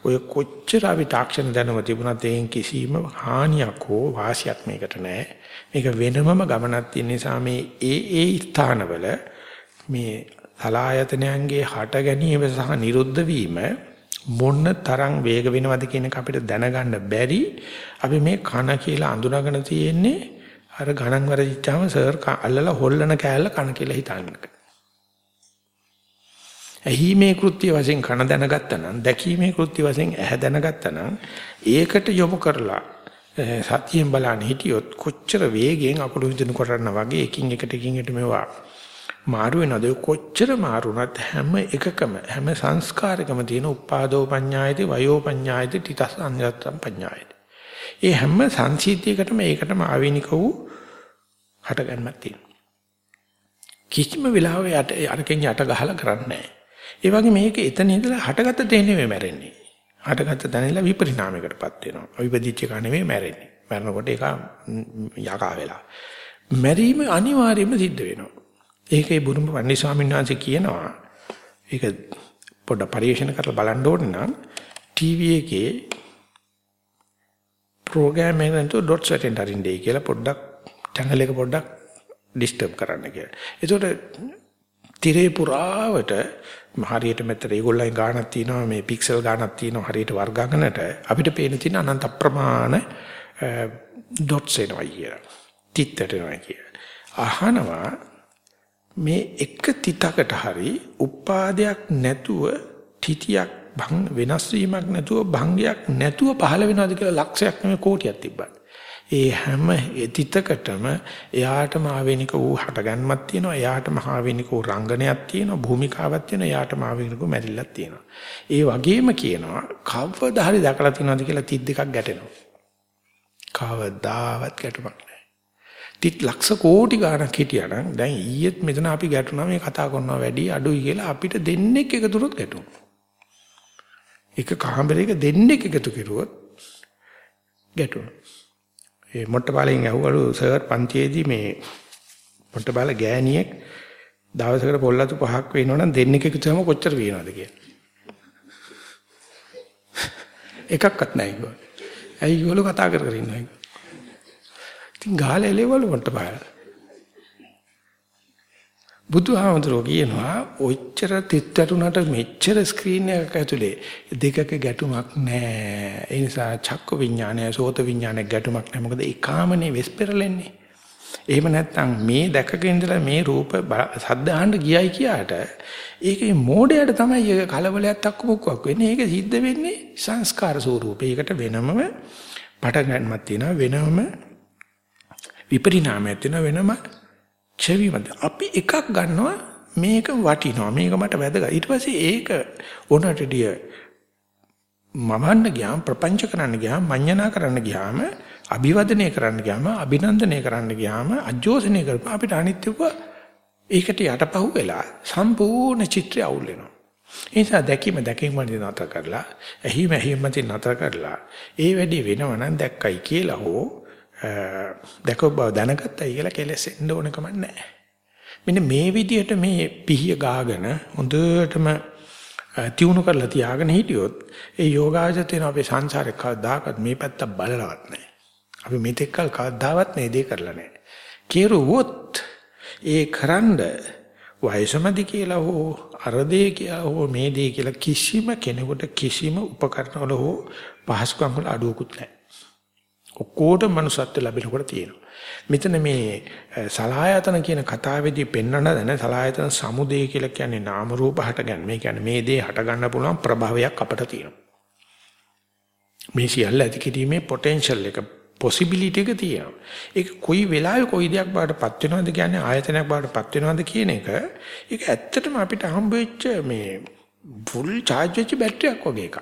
ඔය කොච්චර අපි තාක්ෂණ දැනුම තිබුණත් ඒන් කිසිම හානියක් හෝ වාසියක් මේකට නැහැ. මේක වෙනමම ගමනක් තියෙන නිසා මේ ඒ ඒ ස්ථානවල මේ සලායතනයන්ගේ හට ගැනීම සහ නිරුද්ධ වීම මොන තරම් වේග වෙනවද කියන එක අපිට දැනගන්න බැරි අපි මේ කන කියලා අඳුනගෙන තියෙන්නේ අර ගණන් වරදිච්චාම සර් අල්ලලා හොල්ලන කෑල්ල කන කියලා හිතන්නක. ඇහිීමේ කෘත්‍ය වශයෙන් කන දැනගත්තා නම් දැකීමේ කෘත්‍ය වශයෙන් ඇහැ දැනගත්තා නම් ඒකට යොමු කරලා සතියෙන් බලන්න හිටියොත් කොච්චර වේගෙන් අකුරු විදිනු කරන්න වගේ එකින් එකට එකින් එකට මේවා මාරු වෙනවද කොච්චර මාරුණත් හැම එකකම හැම සංස්කාරකම තියෙන උපාදෝ පඤ්ඤායති වයෝ පඤ්ඤායති තිතස් අඤ්ඤත්තම් පඤ්ඤායති. ඒ හැම සංසිද්ධියකටම ඒකටම ආවේනික වූ හටගන්නක් තියෙනවා. කිසිම වෙලාවක යට අරකින් යට ගහලා කරන්නේ නැහැ. ඒ වගේ මේක එතන ඉඳලා හටගත්ත දේ නෙමෙයි මැරෙන්නේ. හටගත්ත තැනilla විපරිණාමයකටපත් වෙනවා. අවිපදිච්ච එක නෙමෙයි මැරෙන්නේ. මැරෙනකොට ඒක යකා වෙලා. මැරීම අනිවාර්යයෙන්ම සිද්ධ වෙනවා. ඒකේ බුදුම පන්දි ස්වාමීන් වහන්සේ කියනවා ඒක පොඩ්ඩක් පරිශන කරලා බලන්න ඕනේ නම් ටීවී එකේ ප්‍රෝග්‍රෑම් එකෙන් තු ඩොට්ස් වැටෙන්න අරින්නේ කියලා පොඩ්ඩක් channel එක පොඩ්ඩක් ඩිස්ටර්බ් කරන්න කියලා. ඒකට තිරේ පුරාවට හරියට මෙතන ඒගොල්ලන් ගානක් තියෙනවා මේ පික්සල් ගානක් තියෙනවා හරියට වර්ගගණනට අපිට පේන තියෙන අනන්ත අප්‍රමාණ ඩොට්ස් එනවා කියලා. තිත්තට එනවා කියලා. අහනවා මේ එක තිතකට හරි උපාදයක් නැතුව තිතියක් භං වෙනස් වීමක් නැතුව භංගයක් නැතුව පහළ වෙනවද කියලා ලක්ෂයක් නෙමෙයි කෝටියක් තිබ්බා. ඒ හැම තිතකටම එයාටම ආවේනික වූ හටගන්මක් තියෙනවා. එයාටම ආවේනික වූ රංගනයක් තියෙනවා. භූමිකාවක් තියෙනවා. එයාටම ආවේනික වූ මැරිල්ලක් තියෙනවා. ඒ වගේම කියනවා කවදා හරි දැකලා තියෙනවද කියලා තිත් දෙකක් ගැටෙනවා. කවදාවත් ගැටුමක් තිත් ලක්ෂ කෝටි ගණක් හිටියානම් දැන් ඊයේත් මෙතන අපි ගැටුණා මේ කතා කරනවා වැඩි අඩුයි කියලා අපිට දෙන්නෙක් එකතුනොත් ගැටුණා. එක කාමරයක දෙන්නෙක් එකතු කෙරුවොත් ගැටුණා. ඒ මොට්ටපාලෙන් ඇහුවලු සර් පන්තියේදී මේ මොට්ටපාල ගෑණියෙක් දවසකට පොල්ලතු පහක් වෙනවනම් දෙන්නෙක් එකතුම කොච්චර වෙනවද කියලා. එකක්වත් නැහැ කිව්වා. ඇයි ඒගොල්ලෝ කතා කර කර ඉන්නවා. ඉතින් ගාලේ එලෙවලු මොට්ටපාල. බුදුහාමුදුරුවෝ කියනවා ඔච්චර තිත්තරුණට මෙච්චර ස්ක්‍රීන් එකක ඇතුලේ දෙකක ගැටුමක් නැහැ. ඒ නිසා චක්ක විඥානය, සෝත විඥානය ගැටුමක් නැහැ. මොකද ඒකාමනේ වෙස් පෙරලෙන්නේ. එහෙම නැත්නම් මේ දැකගෙන ඉඳලා මේ රූප සද්ද අහන්න ගියයි කියාට ඒකේ මෝඩයට තමයි ඒක කලබලයක් තක්කමුක්කක් වෙන්නේ. ඒක සිද්ධ වෙන්නේ සංස්කාර ස්වරූපයකට වෙනම පටගැන්මක් තියෙනවා වෙනම විපරිණාමයක් තියෙනවා වෙනම ඡෙවිමද. අපි එකක් ගන්නවා මේක වටිනවා. මේක මට වැදගත්. ඊට පස්සේ ඒක ඕනටඩිය මමන්න ගියාම ප්‍රපංච කරන්න ගියාම මඤ්ඤණා කරන්න ගියාම අභිවදනය කරන්න ගියාම අභිනන්දනය කරන්න ගියාම අජෝසනය කරපුවා. අපිට අනිත්‍යව ඒකට යටපහුව වෙලා සම්පූර්ණ චිත්‍රය අවුල් වෙනවා. ඒ නිසා දැකීම දැකීම මතින් නතර කරලා ඇහිම ඇහිම මතින් නතර කරලා ඒ වැඩි වෙනවනම් දැක්කයි කියලා හෝ දැකව බව දැනගත්තයි කියලා කෙලෙසෙන්න ඕන කමක් නැහැ. මෙන්න මේ විදිහට මේ පිහිය ගාගෙන හොඳටම තියුණු කරලා තියාගෙන හිටියොත් ඒ යෝගාචරයෙන් අපේ සංසාරේ කවදාකවත් මේ පැත්ත බලලවත් නැහැ. අපි මෙතෙක් කල කවදාවත් මේ දේ කරලා නැහැ. කෙරුවොත් ඒ කරන්ඩ වයසමදි කියලා හෝ අරදේ කියලා හෝ මේ දේ කියලා කිසිම කෙනෙකුට කිසිම උපකරණ වල හෝ පහසුකම් වල අඩුවකුත් නැහැ. ඔක්කොටම manussත්ව ලැබෙනකොට තියෙනවා. මෙතන මේ සලායතන කියන කතාවේදී පෙන්වන දැන සලායතන සමුදය කියලා කියන්නේ නාම රූප හටගන්න. මේ කියන්නේ මේ දේ හට ගන්න පුළුවන් ප්‍රභාවයක් අපට තියෙනවා. මේ සියල්ල ඇති කිරීමේ potential එක possibility එක තියෙනවා. ඒක කොයි වෙලාවෙ කොයි දෙයක් බාටපත් වෙනවද කියන්නේ ආයතනයක් බාටපත් වෙනවද කියන එක ඒක ඇත්තටම අපිට හම්බ වෙච්ච මේ full charge වෙච්ච බැටරියක් වගේ එකක්.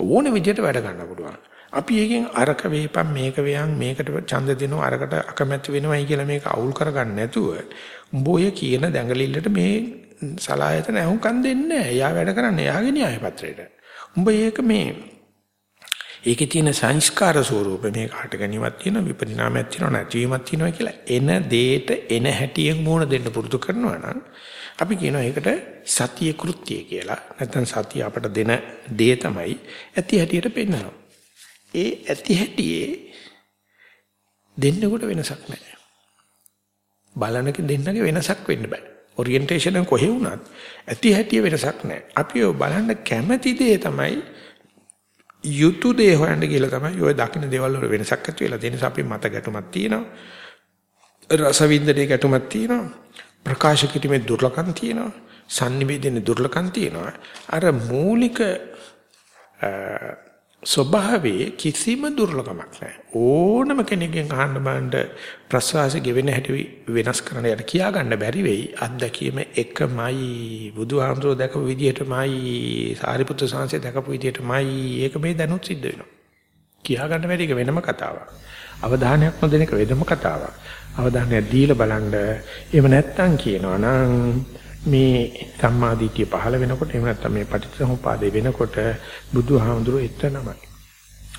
ඕන විදිහට වැඩ ගන්න පුළුවන්. අපි එකෙන් අරක වේපම් මේක වේයන් මේකට ඡන්ද දෙනවා අරකට අකමැති වෙනවයි කියලා මේක අවුල් කරගන්න නැතුව උඹ ඔය කියන දැඟලිල්ලට මේ සලායතන අහුම්කම් දෙන්නේ නැහැ. එයා වැඩ කරන්නේ එයාගේ න්‍යාය පත්‍රයට. උඹ ඒක මේ ඒකේ තියෙන සංස්කාර ස්වරූපේ මේ කාට ගැනීමක් තියෙනවා විපරිණාමයක් තියෙනවා නැතිවීමක් තියෙනවා කියලා එන දේට එන හැටියෙන් මූණ දෙන්න පුරුදු කරනවා නම් අපි කියනවා ඒකට සතිය කෘත්‍යය කියලා. නැත්නම් සතිය අපට දෙන දේ තමයි ඇති හැටියට පෙන්වනවා. ඒ ඇති හැටියේ දෙන්නෙකුට වෙනසක් නැහැ. බලනක දෙන්නගේ වෙනසක් වෙන්න බෑ. ඔරියන්ටේෂන් එක කොහේ වුණත් ඇති හැටියේ වෙනසක් නැහැ. අපි ඔය බලන්න කැමැති දේ තමයි යුතු දේ හොයන්න කියලා තමයි ඔය දකින්න දේවල් වල වෙනසක් ඇති වෙලා තියෙන නිසා අපි මත ගැටුමක් තියෙනවා. රසවින්දනයේ ගැටුමක් තියෙනවා. ප්‍රකාශ කිරීමේ දුර්ලභකම් තියෙනවා. sannivedanaye දුර්ලභකම් තියෙනවා. අර මූලික ස්වභාවයේ කිසිම දුර්ලභමක් නැහැ. ඕනම කෙනෙක්ගෙන් අහන්න බෑන්ඩ ප්‍රසවාසය ගෙවෙන හැටි වෙනස් කරන්න යට කියා ගන්න බැරි වෙයි. අත්දැකීම එකමයි. බුදුහාමුදුරුවෝ දැකපු විදිහටමයි, සාරිපුත්‍ර සාංශය දැකපු විදිහටමයි. ඒක මේ දැනුත් සිද්ධ වෙනවා. කියා ගන්න බැරි එක වෙනම කතාවක්. අවධානයක් නොදෙන එක වෙනම කතාවක්. අවධානය දීලා බලන්න. එහෙම නැත්තම් කියනවා නම් මේ සම්මාදිටිය පහළ වෙනකොට එහෙම නැත්නම් මේ පටිච්චසමුපාදේ වෙනකොට බුදුහාමුදුරුවෝ එතනමයි.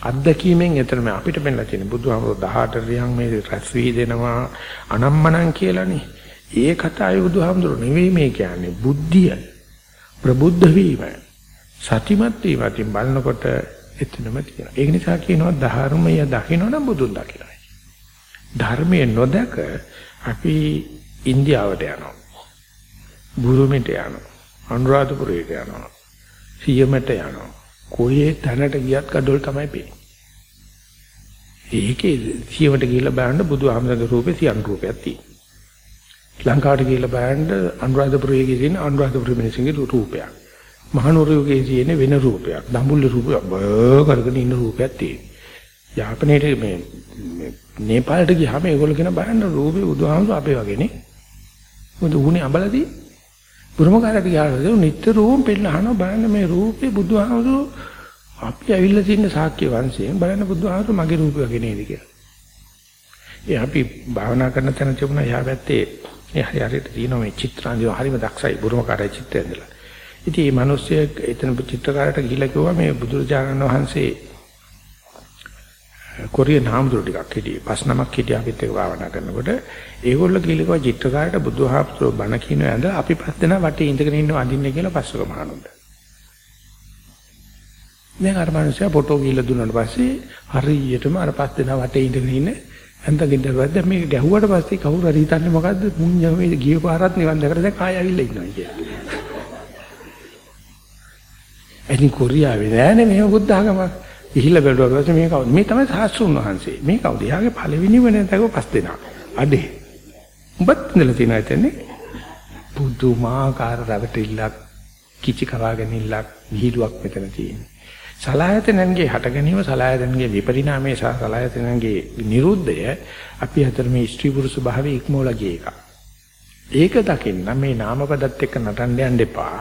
අත්දැකීමෙන් එතනම අපිට පෙන්ලා තියෙන බුදුහාමුදුරුවෝ 18 රියන් මේ රැස් වී දෙනවා අනම්මනම් කියලානේ. ඒ කතාවේ බුදුහාමුදුරුවෝ නෙවෙයි මේ කියන්නේ බුද්ධිය ප්‍රබුද්ධ වීම සතිමත් වීමකින් බලනකොට එතනම තියෙනවා. ඒ නිසා කියනවා ධර්මය දකින්නනම් බුදුන් දකින්නයි. ධර්මයේ නොදක අපි ඉන්දියාවට යනවා. බුරුමෙට යනවා. අනුරාධපුරයට යනවා. සියමට යනවා. කොහේ තැනට ගියත් gadol තමයි පේන්නේ. ඒකේ සියමට ගිහිල්ලා බලන්න බුදුහාමරගේ රූපේ සියන් රූපයක් තියෙනවා. ලංකාවට ගිහිල්ලා බලන්න අනුරාධපුරයේ තියෙන අනුරාධපුර මිනිස්සුන්ගේ රූපයක්. මහනුවරයේ තියෙන වෙන රූපයක්. දඹුල්ල රූපයක් බය කරගෙන ඉන්න රූපයක් තියෙනවා. යාපනයේට මේ නේපාලට ගියාම ඒගොල්ලෝ කියන බලන්න රූපේ බුදුහාමර අපේ වගේනේ. මොකද උනේ අඹලදී බුරුමකාරට ගියාම නිතරම පෙන්න අහනවා බලන්න මේ රූපේ බුදුහාමුදුරු අපි ඇවිල්ලා තියෙන ශාක්‍ය වංශයෙන් බලන්න බුදුහාමුදුරු මගේ රූපය වගේ නේද කියලා. ඒ අපි භාවනා කරන තැන තිබුණා යා පැත්තේ ඒ හරි හරියට තියෙනවා මේ චිත්‍රාන්දිය හරිම දක්ෂයි බුරුමකාරයි චිත්‍රය ඇඳලා. ඉතින් මේ මිනිස්සෙක් එතන චිත්‍රකාරට ගිහිල්ලා කිව්වා මේ බුදුරජාණන් වහන්සේ කොරියන් හාමුදුරු ටිකක් හිටියේ. පස් නමක් හිටියා අපිත් එක්ක භාවනා කරනකොට ඒගොල්ලෝ කිලිකවා චිත්‍රකාරට බුදුහාමුදුරුවෝ බණ කියන ඇඳ අපි පස් දෙනා වටේ ඉඳගෙන ඉන්නවා අඳින්නේ කියලා පස්සක මහනුන්ට. දැන් අර මිනිස්සයා ෆොටෝ ගිහලා දුන්නාට පස්සේ හරියටම අර පස් දෙනා වටේ ඉඳගෙන ඉන්නේ ඇඳගෙන ඉඳලා දැන් මේක ගැහුවට පස්සේ කවුරු හරි හිතන්නේ මොකද්ද මුංජා මේ ගිය පාරත් නිවන් දැකලා දැන් ආයෙ ඇවිල්ලා ඉන්නවා කියලා. එදින් කොරියාවේ නෑනේ මෙහෙම බුද්ධ ආගමක්. ඉහිලා බැලුවා පස්සේ මේ කවුද? මේ තමයි සාස්ත්‍රුන් වහන්සේ. මේ කවුද? එයාගේ පළවෙනිම නැතක පස් දෙනා. අඩේ. උඹත් ඉඳලා තියෙනවා එතනේ. පුදුමාකාර රැවටිල්ලක් කිචි කරාගෙන ඉල්ලක් විහිළුවක් මෙතන තියෙන්නේ. සලායතනන්ගේ හට ගැනීම සලායතනන්ගේ විපරිණාමයේ සහ සලායතනන්ගේ නිරුද්ධය අපි අතර මේ ස්ත්‍රී පුරුෂ භාවයේ ඉක්මෝලා ගිය එක. ඒක දකින්න මේ නාමපදත් එක්ක නටන්න යන්න එපා.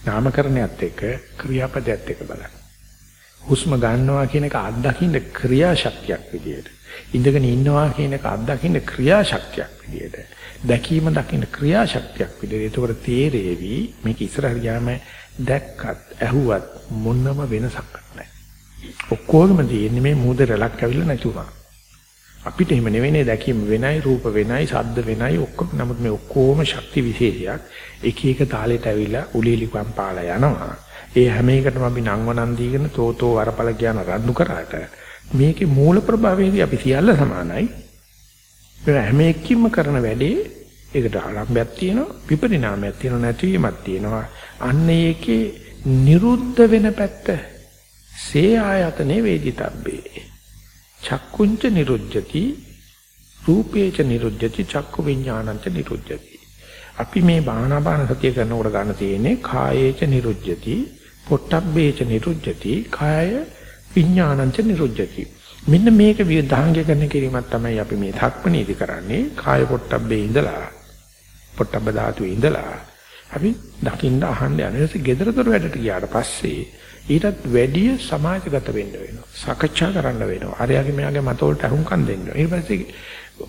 නාමකරණයත් එක්ක ක්‍රියාපදයත් එක්ක බලන්න. හුස්ම ගන්නවා කියන එක අත්දකින්න ක්‍රියාශක්තියක් විදියට. ඉඳගෙන ඉන්නවා කියන එක අත්දකින්න ක්‍රියාශක්තියක් විදියට. දැකීම දකින්න ක්‍රියාශක්තියක් විදියට. ඒකවල තේරෙවි මේක ඉස්සරහට ගියාම දැක්කත් ඇහුවත් මොනම වෙනසක් නැහැ. ඔක්කොගම තියෙන්නේ මේ මූද රැලක් ඇවිල්ලා නැතුණා. අපිට එහෙම නෙවෙයි දැකීම වෙනයි රූප වෙනයි ශබ්ද වෙනයි ඔක්කොම නමුත් මේ ඔක්කොම ශක්ති විශේෂයක් එක එක තාලෙට ඇවිල්ලා උලීලිකම් පාලා යනවා. ඒ හැම එකටම අපි නංවනන් දීගෙන තෝතෝ වරපල කියන රණ්ඩු කරාට මේකේ මූල ප්‍රභාවයේදී අපි සියල්ල සමානයි. ඒ හැම එකකින්ම කරන වැඩේ ඒකට ආරම්භයක් තියෙනවා විපරිණාමයක් තියෙනවා නැතිවීමක් තියෙනවා. අන්න ඒකේ නිරුද්ධ වෙන පැත්ත සේ ආයතනේ වේදිතබ්බේ. චක්කුංච නිරුද්ධති රූපේච නිරුද්ධති චක්කු විඥානංච නිරුද්ධති. අපි මේ බාහනාපාන සතිය කරනකොට ගන්න තියෙන්නේ කායේච නිරුද්ධති පොට්ටබ්බේච නිරුජ්ජති කාය විඥානංච නිරුජ්ජති මෙන්න මේක විධාංගය කරන කිරීමක් තමයි අපි මේ ධක්මනීති කරන්නේ. කාය පොට්ටබ්බේ ඉඳලා පොට්ටබ්බ ධාතුවේ ඉඳලා අපි දකින්න අහන්න යන නිසා gedarathoru වැඩට ගියාට පස්සේ ඊටත් වැඩි සමාජගත වෙන්න වෙනවා. සාකච්ඡා කරන්න වෙනවා. අරයාගේ මෙයාගේ මතවලට අහුම්කම් දෙන්න ඊට පස්සේ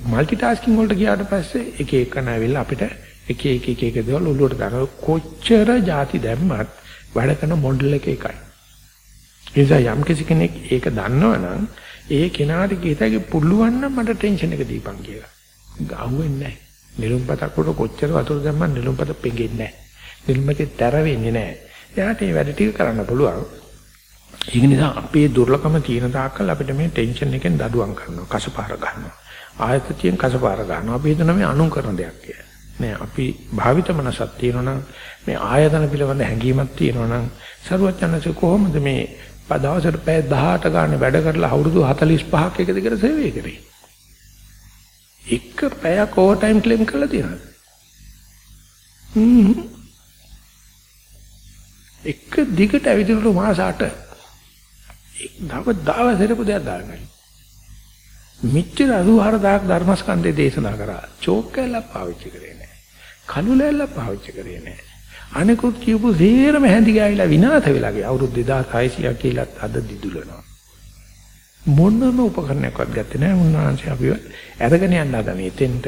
মালටි ටාස්කින් වලට ගියාට පස්සේ එක එකන ඇවිල්ලා අපිට එක එක එක එක දේවල් ඔලුවට දාන කොච්චර જાති දැම්මත් වැඩ කරන මොඩල් එක එකයි. ඒ නිසා යම් කිසි කෙනෙක් ඒක දන්නවනම් ඒ කෙනාට කීතගේ පුළුවන් නම් මට ටෙන්ෂන් එක දීපන් කියලා. ගහුවෙන්නේ නැහැ. නිලුම්පතක් උඩ කොච්චර වතුර දැම්මත් නිලුම්පත පෙඟෙන්නේ නැහැ. නිලුම්පතේ තැර වෙන්නේ නැහැ. එයාට මේ වැඩ ටික කරන්න පුළුවන්. ඒක නිසා අපේ දුර්ලභම තියෙන තාක්කල් අපිට මේ ටෙන්ෂන් එකෙන් දඩුවම් කරනවා, කසපාර ගන්නවා. ආයතතියෙන් කසපාර ගන්නවා. අපි හිතන මේ අනුන් කරන දෙයක් කියලා. නෑ අපි භාවිත මනසක් තියෙනවනම් මේ ආයතන පිළිබඳ හැඟීමක් තියෙනවනම් සරුවචනසේ කොහොමද මේ දවසට පැය 18 ගන්න වැඩ කරලා අවුරුදු 45ක් එක දිගට සේවය කරේ. එක පැයක් ඕවර් ටයිම් ක්ලේම් කරලා තියෙනවා. හ්ම්. එක දිගට ඇවිදිනලු මාස 8. එක් දව දවසට පුදයක් දාගන්න. මෙච්චර 84000ක් ධර්මස්කන්ධේ දේශනා කරා. චෝක් කැල්ලක් පාවිච්චි කරේ නැහැ. කළු ලැල්ලක් පාවිච්චි කරේ නැහැ. අනිකුත් කියපු සේරම හැඳි ගෑවිලා විනාශ වෙලා ගියා. අවුරුදු 2600ක් කියලා අද දිදුලනවා. මොනම උපකරණයක්වත් ගත්තේ නැහැ උන්වහන්සේ අපිව අරගෙන යන්න හදන. එතෙන්ට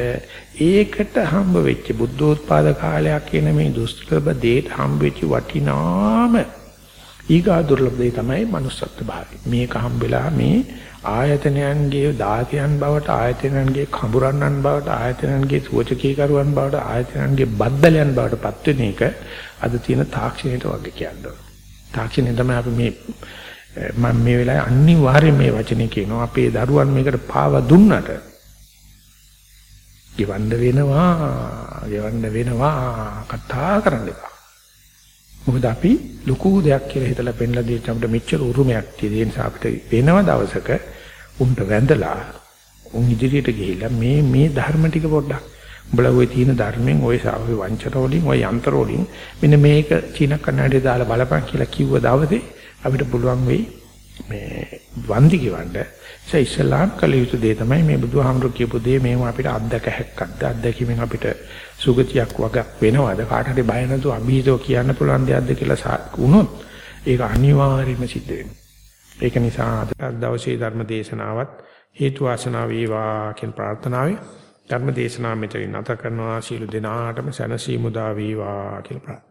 ඒකට හම්බ වෙච්ච බුද්ධෝත්පාද කාලයක් කියන මේ දුස්ලභ දේට හම්බ වෙච්ච වටිනාම ඊගා දුර්ලභ දේ තමයි manussත්ව භාවය. මේක හම්බෙලා මේ ආයතනයන්ගේ දාතයන් බවට ආයතනයන්ගේ කඹරන්නන් බවට ආයතනයන්ගේ සුවචකීකරුවන් බවට ආයතනයන්ගේ බද්දලයන් බවට පත් වෙන එක අද තියෙන තාක්ෂණයට වගේ කියනවා. තාක්ෂණය තමයි අපි මේ මම මේ වෙලාවේ අනිවාර්යයෙන් මේ වචනේ කියනවා අපේ දරුවන් මේකට පාව දුන්නට ගෙවන්න වෙනවා ගෙවන්න වෙනවා කතා කරන්න එපා. මොකද අපි ලොකු දෙයක් කියලා හිතලා පෙන්ලා දෙච්ච අපිට මෙච්චර උරුමයක් තියෙන නිසා අපිට වෙනව දවසක උන්ට වැඳලා උන් ඉදිරියට ගිහිල්ලා මේ මේ ධර්ම ටික පොඩ්ඩක් උඹලා ওই තියෙන ධර්මෙන් ওই සාවේ වංචන වලින් ওই යන්ත්‍ර වලින් මෙන්න මේක චීන කන්නඩේ දාලා බලපන් කියලා කිව්ව දවසේ අපිට පුළුවන් වෙයි මේ වන්දි කියවන්න ඒ ඉස්ලාම් කළ යුතු දේ තමයි මේ බුදුහාමුදුරු කියපු දේ මේව අපිට අත්දැක හැක්කක්ද අත්දැකීමෙන් අපිට සුගතියක් වගක් වෙනවද කාට හරි බය නැතුව අභීතව කියන්න පුළුවන් දෙයක්ද කියලා වුණොත් ඒක අනිවාර්යයෙන්ම සිද්ධ වෙනවා. ඒක නිසා අද දවසේ ධර්ම දේශනාවත් හේතු වාසනා වේවා කියන ප්‍රාර්ථනාවයි. ධර්ම දේශනාව මෙතනින් නැත කරනවා. සීල දිනාටම සැනසීම උදා වේවා කියලා